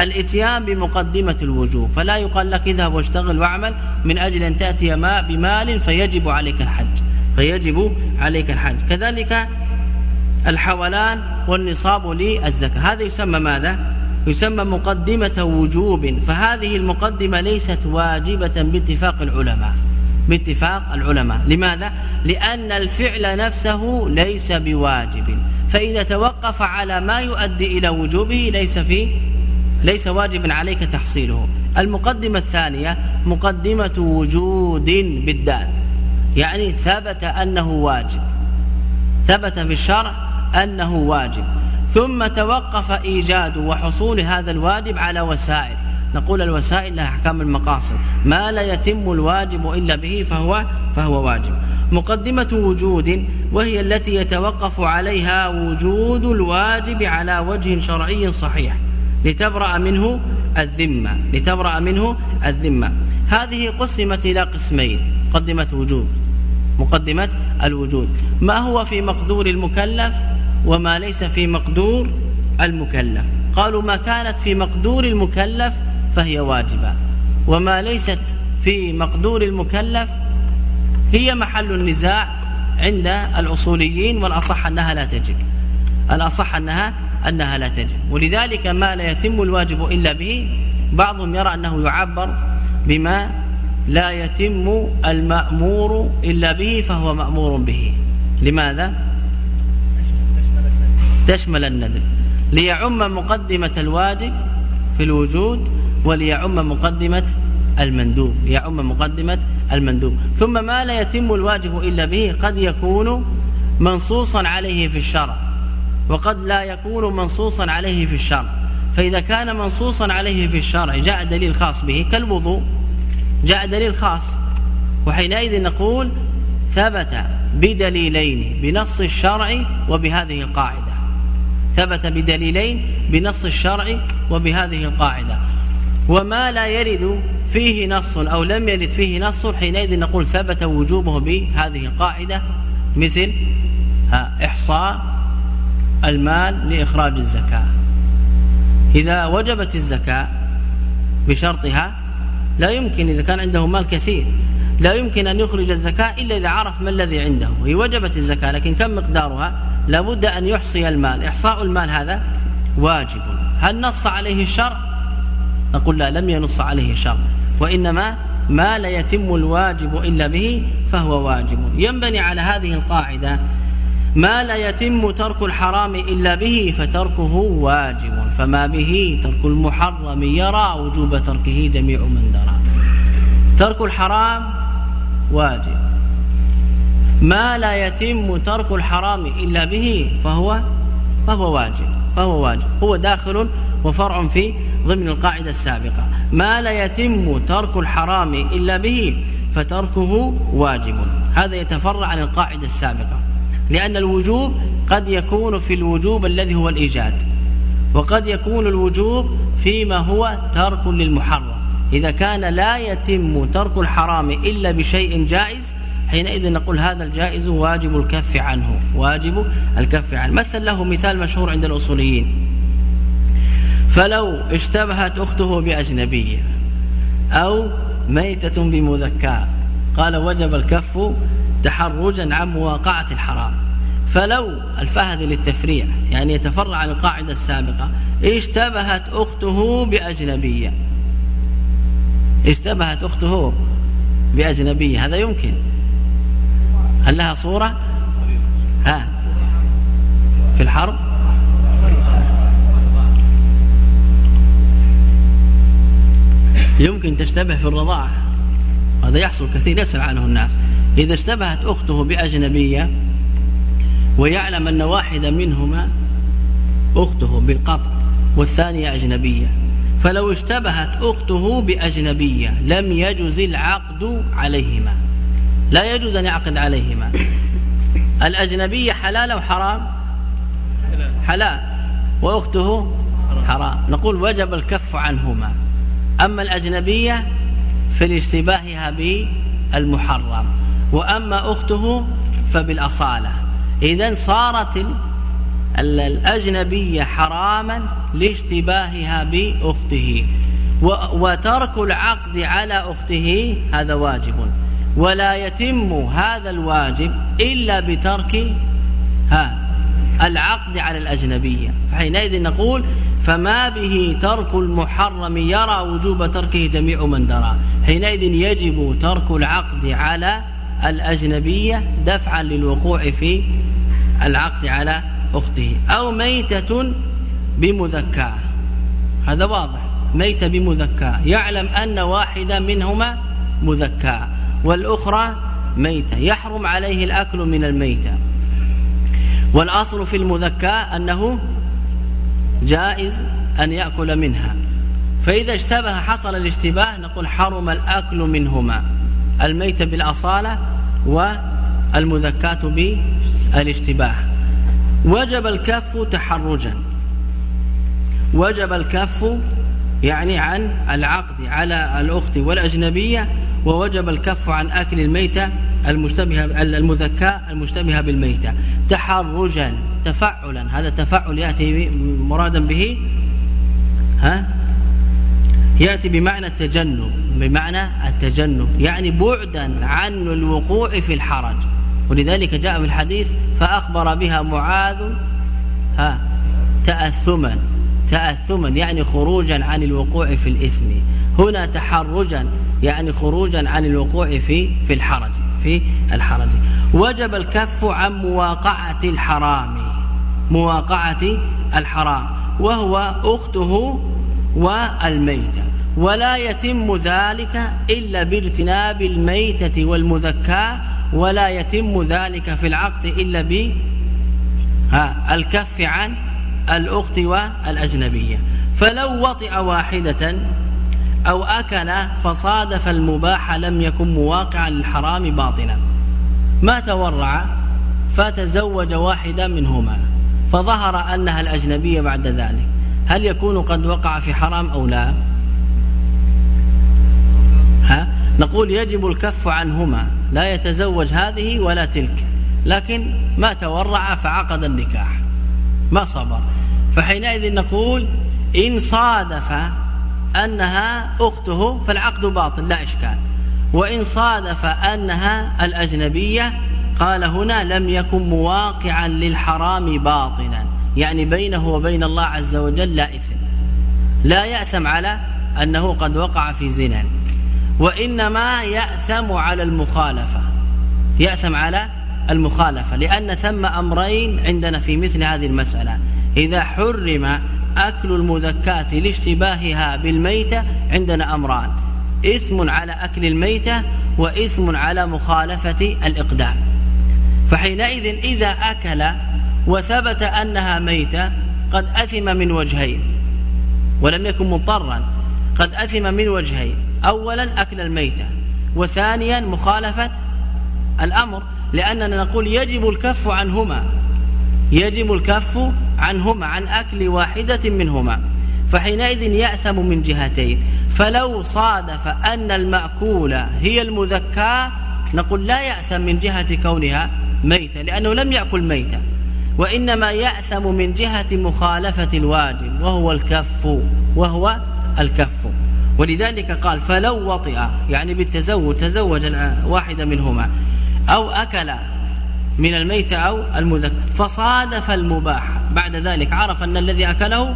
الإتيان بمقدمة الوجوب. فلا يقال لك اذهب واشتغل واعمل من أجل أن تأتي ما بمال فيجب عليك الحج. فيجب عليك الحج. كذلك الحولان والنصاب للزكاة. هذا يسمى ماذا؟ يسمى مقدمة وجوب. فهذه المقدمة ليست واجبة باتفاق العلماء. باتفاق العلماء. لماذا؟ لأن الفعل نفسه ليس بواجب. فإذا توقف على ما يؤدي إلى وجوبه ليس في ليس واجبا عليك تحصيله. المقدمة الثانية مقدمة وجود بالدال. يعني ثبت أنه واجب. ثبت في الشرع أنه واجب. ثم توقف إيجاد وحصول هذا الواجب على وسائل. نقول الوسائل لها أحكام المقاصد. ما لا يتم الواجب إلا به فهو فهو واجب. مقدمة وجود وهي التي يتوقف عليها وجود الواجب على وجه شرعي صحيح. لتبرأ منه الذمة. لتبرأ منه الذمة. هذه قسمت إلى قسمين. مقدمة وجود. مقدمة الوجود. ما هو في مقدور المكلف؟ وما ليس في مقدور المكلف. قالوا ما كانت في مقدور المكلف فهي واجبة. وما ليست في مقدور المكلف هي محل النزاع عند الأصوليين والأصح أنها لا تجب. الأصح أنها أنها لا تجب. ولذلك ما لا يتم الواجب إلا به بعضهم يرى أنه يعبر بما لا يتم المأمور إلا به فهو مأمور به. لماذا؟ تشمل الندب ليعم مقدمة الواجب في الوجود وليعم مقدمة المندوب. ليعم مقدمة المندوب. ثم ما لا يتم الواجب إلا به قد يكون منصوصا عليه في الشرع. وقد لا يكون منصوصا عليه في الشرع. فإذا كان منصوصا عليه في الشرع جاء دليل خاص به كالوضوء. جاء دليل خاص. وحينئذ نقول ثبت بدليلين بنص الشرع وبهذه القاعدة. ثبت بدليلين بنص الشرع وبهذه القاعدة. وما لا يرد فيه نص أو لم يرد فيه نص حينئذ نقول ثبت وجوبه بهذه القاعدة مثل إحصاء المال لإخراج الزكاة. إذا وجبت الزكاة بشرطها لا يمكن إذا كان عنده مال كثير لا يمكن أن يخرج الزكاة إلا إذا عرف ما الذي عنده. هي وجبت الزكاة لكن كم مقدارها؟ لابد أن يحصي المال. إحصاء المال هذا واجب. هل نص عليه الشرع؟ نقول لا لم ينص عليه الشرع. وإنما ما لا يتم الواجب إلا به فهو واجب. ينبني على هذه القاعدة ما لا يتم ترك الحرام إلا به فتركه واجب. فما به ترك المحرم يرى وجوب تركه جميع من درى. ترك الحرام واجب. ما لا يتم ترك الحرام إلا به فهو فهو واجب فهو واجب. هو داخل وفرع في ضمن القاعدة السابقة. ما لا يتم ترك الحرام إلا به فتركه واجب. هذا يتفرع عن القاعدة السابقة. لأن الوجوب قد يكون في الوجوب الذي هو الإيجاد وقد يكون الوجوب فيما هو ترك للمحرم. إذا كان لا يتم ترك الحرام إلا بشيء جائز حينئذ نقول هذا الجائز واجب الكف عنه واجب الكف عنه. مثل له مثال مشهور عند الأصوليين. فلو اشتبهت أخته بأجنبية أو ميتة بمذكاة قال وجب الكف تحرجا عن مواقعة الحرام. فلو الفهد للتفريع يعني يتفرع عن القاعدة السابقة اشتبهت أخته بأجنبية. اشتبهت أخته بأجنبية هذا يمكن. هل لها صورة؟ ها. في الحرب؟ يمكن تشتبه في الرضاعة. هذا يحصل كثير يسأل عنه الناس. إذا اشتبهت أخته بأجنبية ويعلم أن واحدة منهما أخته بالقطع والثانية أجنبية فلو اشتبهت أخته بأجنبية لم يجز العقد عليهما. لا يجوز أن يعقد عليهما. الأجنبية حلال أو حرام؟ حلال. وأخته حرام. نقول وجب الكف عنهما. أما الأجنبية فلاشتباهها بالمحرم. وأما أخته فبالأصالة. إذا صارت الأجنبية حراما لاشتباهها بأخته. وترك العقد على أخته هذا واجب. ولا يتم هذا الواجب إلا بترك ها العقد على الأجنبية. فحينئذ نقول فما به ترك المحرم يرى وجوب تركه جميع من درى. حينئذ يجب ترك العقد على الأجنبية دفعا للوقوع في العقد على أخته. أو ميتة بمذكاة هذا واضح. ميتة بمذكاة يعلم أن واحدة منهما مذكاة والأخرى ميتة. يحرم عليه الأكل من الميتة. والأصل في المذكاة أنه جائز أن يأكل منها. فإذا اشتبه حصل الاشتباه نقول حرم الأكل منهما. الميتة بالأصالة والمذكاة بالاشتباه. وجب الكف تحرجا. وجب الكف يعني عن العقد على الأخت والأجنبية ووجب الكف عن أكل الميتة المشتبهة المذكاة المشتبهة بالميتة. تحرجا تفعلا. هذا تفعل يأتي مرادا به؟ ها؟ يأتي بمعنى التجنب. بمعنى التجنب. يعني بعدا عن الوقوع في الحرج. ولذلك جاء في الحديث فأخبر بها معاذ ها تأثما. تأثما يعني خروجا عن الوقوع في الإثم. هنا تحرجا يعني خروجا عن الوقوع في في الحرج في الحرج. وجب الكف عن مواقعة الحرام مواقعة الحرام وهو أخته والميتة. ولا يتم ذلك إلا باجتناب الميتة والمذكاة ولا يتم ذلك في العقد إلا ب الكف عن الأخت والأجنبية. فلو وطئ واحدة أو أكل فصادف المباح لم يكن مواقعا للحرام باطلا. ما تورع؟ فتزوج واحدا منهما. فظهر أنها الأجنبية بعد ذلك. هل يكون قد وقع في حرام أو لا؟ ها؟ نقول يجب الكف عنهما. لا يتزوج هذه ولا تلك. لكن ما تورع فعقد النكاح. ما صبر. فحينئذ نقول إن صادف أنها أخته فالعقد باطل لا إشكال. وإن صادف أنها الأجنبية قال هنا لم يكن مواقعا للحرام باطنا يعني بينه وبين الله عز وجل لا إثم. لا يأثم على أنه قد وقع في زنا وإنما يأثم على المخالفة. يأثم على المخالفة لأن ثم أمرين عندنا في مثل هذه المسألة. إذا حرم أكل المذكاة لاشتباهها بالميتة عندنا أمران. إثم على أكل الميتة وإثم على مخالفة الإقدام. فحينئذ إذا أكل وثبت أنها ميتة قد أثم من وجهين. ولم يكن مضطرا قد أثم من وجهين. أولا أكل الميتة وثانيا مخالفة الأمر. لأننا نقول يجب الكف عنهما. يجب الكف عنهما عن أكل واحدة منهما. فحينئذ يأثم من جهتين. فلو صادف أن المأكولة هي المذكاة نقول لا يأثم من جهة كونها ميتة لأنه لم يأكل ميتة. وإنما يأثم من جهة مخالفة الواجب وهو الكف وهو الكف. ولذلك قال فلو وطئ يعني بالتزوج تزوج واحدة منهما. أو أكل من الميت أو المذكر فصادف المباح. بعد ذلك عرف أن الذي أكله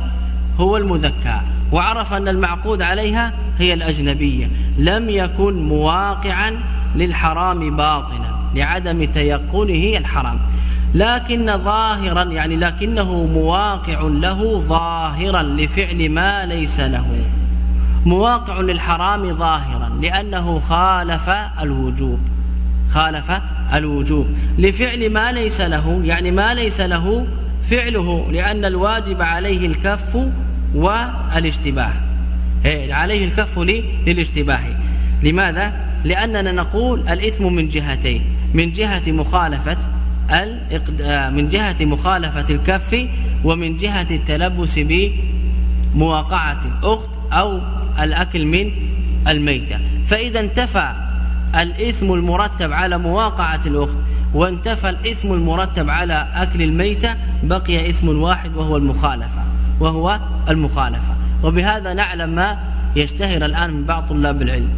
هو المذكى وعرف أن المعقود عليها هي الأجنبية. لم يكن مواقعا للحرام باطنا لعدم تيقنه الحرام. لكن ظاهرا يعني لكنه مواقع له ظاهرا لفعل ما ليس له. مواقع للحرام ظاهرا لأنه خالف الوجوب. خالف الوجوب. لفعل ما ليس له يعني ما ليس له فعله لأن الواجب عليه الكف والاشتباه إيه، عليه الكف للاشتباه لماذا؟ لأننا نقول الإثم من جهتين. من جهة مخالفة من جهة مخالفة الكف ومن جهة التلبس بمواقعة الأخت أو الأكل من الميتة. فإذا انتفى الإثم المرتب على مواقعة الأخت وانتفى الإثم المرتب على أكل الميتة بقي إثم واحد وهو المخالفة وهو المخالفة. وبهذا نعلم ما يشتهر الآن من بعض طلاب العلم.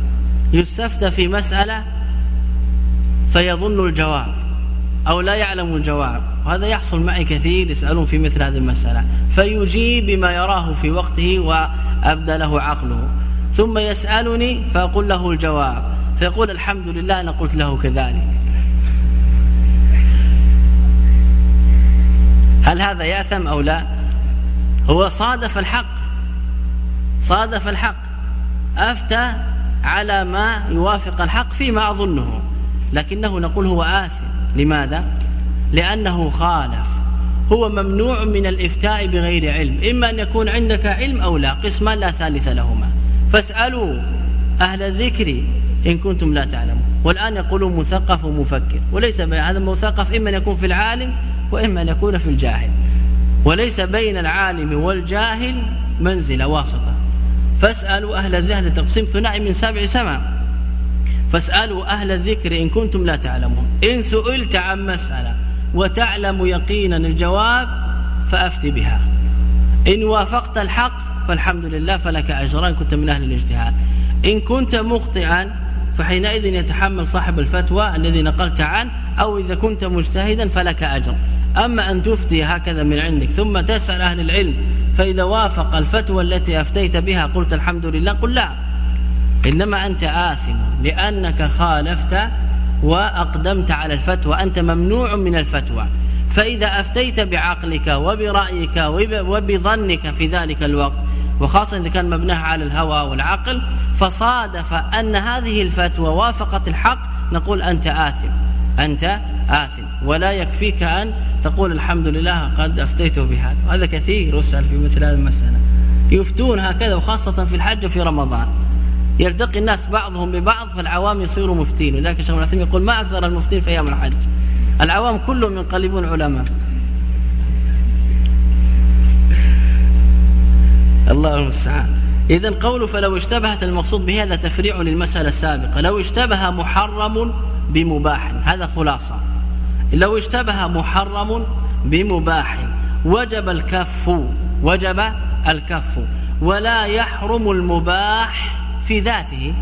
يستفتى في مسألة فيظن الجواب أو لا يعلم الجواب. وهذا يحصل معي كثير يسألون في مثل هذه المسألة. فيجيب بما يراه في وقته وأبدى له عقله. ثم يسألني فأقول له الجواب. فيقول الحمد لله أنا قلت له كذلك. هل هذا يأثم أو لا؟ هو صادف الحق. صادف الحق. أفتى على ما يوافق الحق فيما أظنه. لكنه نقول هو آثم. لماذا؟ لأنه خالف. هو ممنوع من الإفتاء بغير علم. إما أن يكون عندك علم أو لا. قسمان لا ثالث لهما. فاسألوا أهل الذكر إن كنتم لا تعلمون. والآن يقولون مثقف ومفكر. وليس هذا مثقف إما أن يكون في العالم وإما أن يكون في الجاهل. وليس بين العالم والجاهل منزلة واسطة. فاسألوا أهل الذهن تقسيم ثنائي من سبع سماء فاسألوا أهل الذكر إن كنتم لا تعلمون. إن سئلت عن مسألة وتعلم يقينا الجواب فأفت بها. إن وافقت الحق فالحمد لله فلك أجران كنت من أهل الاجتهاد. إن كنت مخطئا فحينئذ يتحمل صاحب الفتوى الذي نقلت عنه أو إذا كنت مجتهدا فلك أجر. أما أن تفتي هكذا من عندك ثم تسأل أهل العلم فإذا وافق الفتوى التي أفتيت بها قلت الحمد لله قل لا. إنما أنت آثم لأنك خالفت وأقدمت على الفتوى أنت ممنوع من الفتوى. فإذا أفتيت بعقلك وبرأيك وبظنك في ذلك الوقت وخاصة إذا كان مبناها على الهوى والعقل فصادف أن هذه الفتوى وافقت الحق نقول أنت آثم. أنت آثم. ولا يكفيك أن تقول الحمد لله قد أفتيته بهذا. وهذا كثير يسأل في مثل هذه المسألة. يفتون هكذا وخاصة في الحج وفي رمضان. يلتقي الناس بعضهم ببعض فالعوام يصيروا مفتين. ولذلك الشيخ العثيمين يقول ما أكثر المفتين في أيام الحج؟ العوام كلهم ينقلبون علماء. الله المستعان. إذا قول فلو اشتبهت المقصود به هذا تفريع للمسألة السابقة. لو اشتبه محرم بمباح هذا خلاصة. لو اشتبه محرم بمباح وجب الكف وجب الكف. ولا يحرم المباح في ذاته.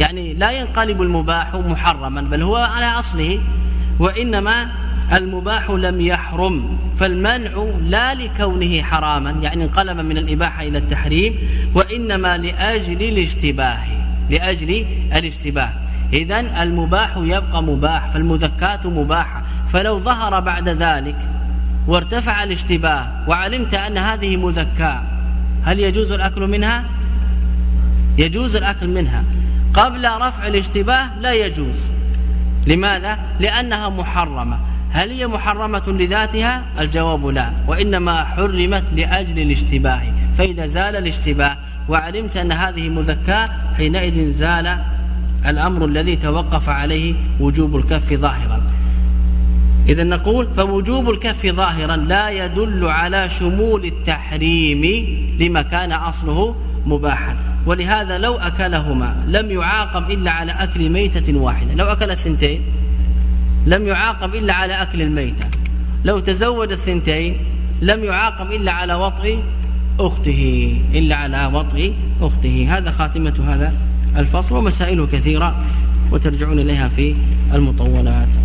يعني لا ينقلب المباح محرما بل هو على أصله. وإنما المباح لم يحرم فالمنع لا لكونه حراما يعني انقلب من الإباحة إلى التحريم وإنما لأجل الاشتباه لأجل الاشتباه. إذا المباح يبقى مباح فالمذكات مباحة. فلو ظهر بعد ذلك وارتفع الاشتباه وعلمت أن هذه مذكاة هل يجوز الأكل منها؟ يجوز الأكل منها. قبل رفع الاشتباه لا يجوز. لماذا؟ لأنها محرمة. هل هي محرمة لذاتها؟ الجواب لا وإنما حرمت لأجل الاشتباه فإذا زال الاشتباه وعلمت أن هذه مذكاة حينئذ زال الأمر الذي توقف عليه وجوب الكف ظاهرا. إذا نقول فوجوب الكف ظاهرا لا يدل على شمول التحريم لما كان أصله مباحا. ولهذا لو أكلهما لم يعاقب إلا على أكل ميتة واحدة لو أكل الثنتين لم يعاقب إلا على أكل الميتة. لو تزوج الثنتين لم يعاقب إلا على وطئ أخته إلا على وطئ أخته. هذا خاتمة هذا الفصل ومسائله كثيرة وترجعون إليها في المطولات.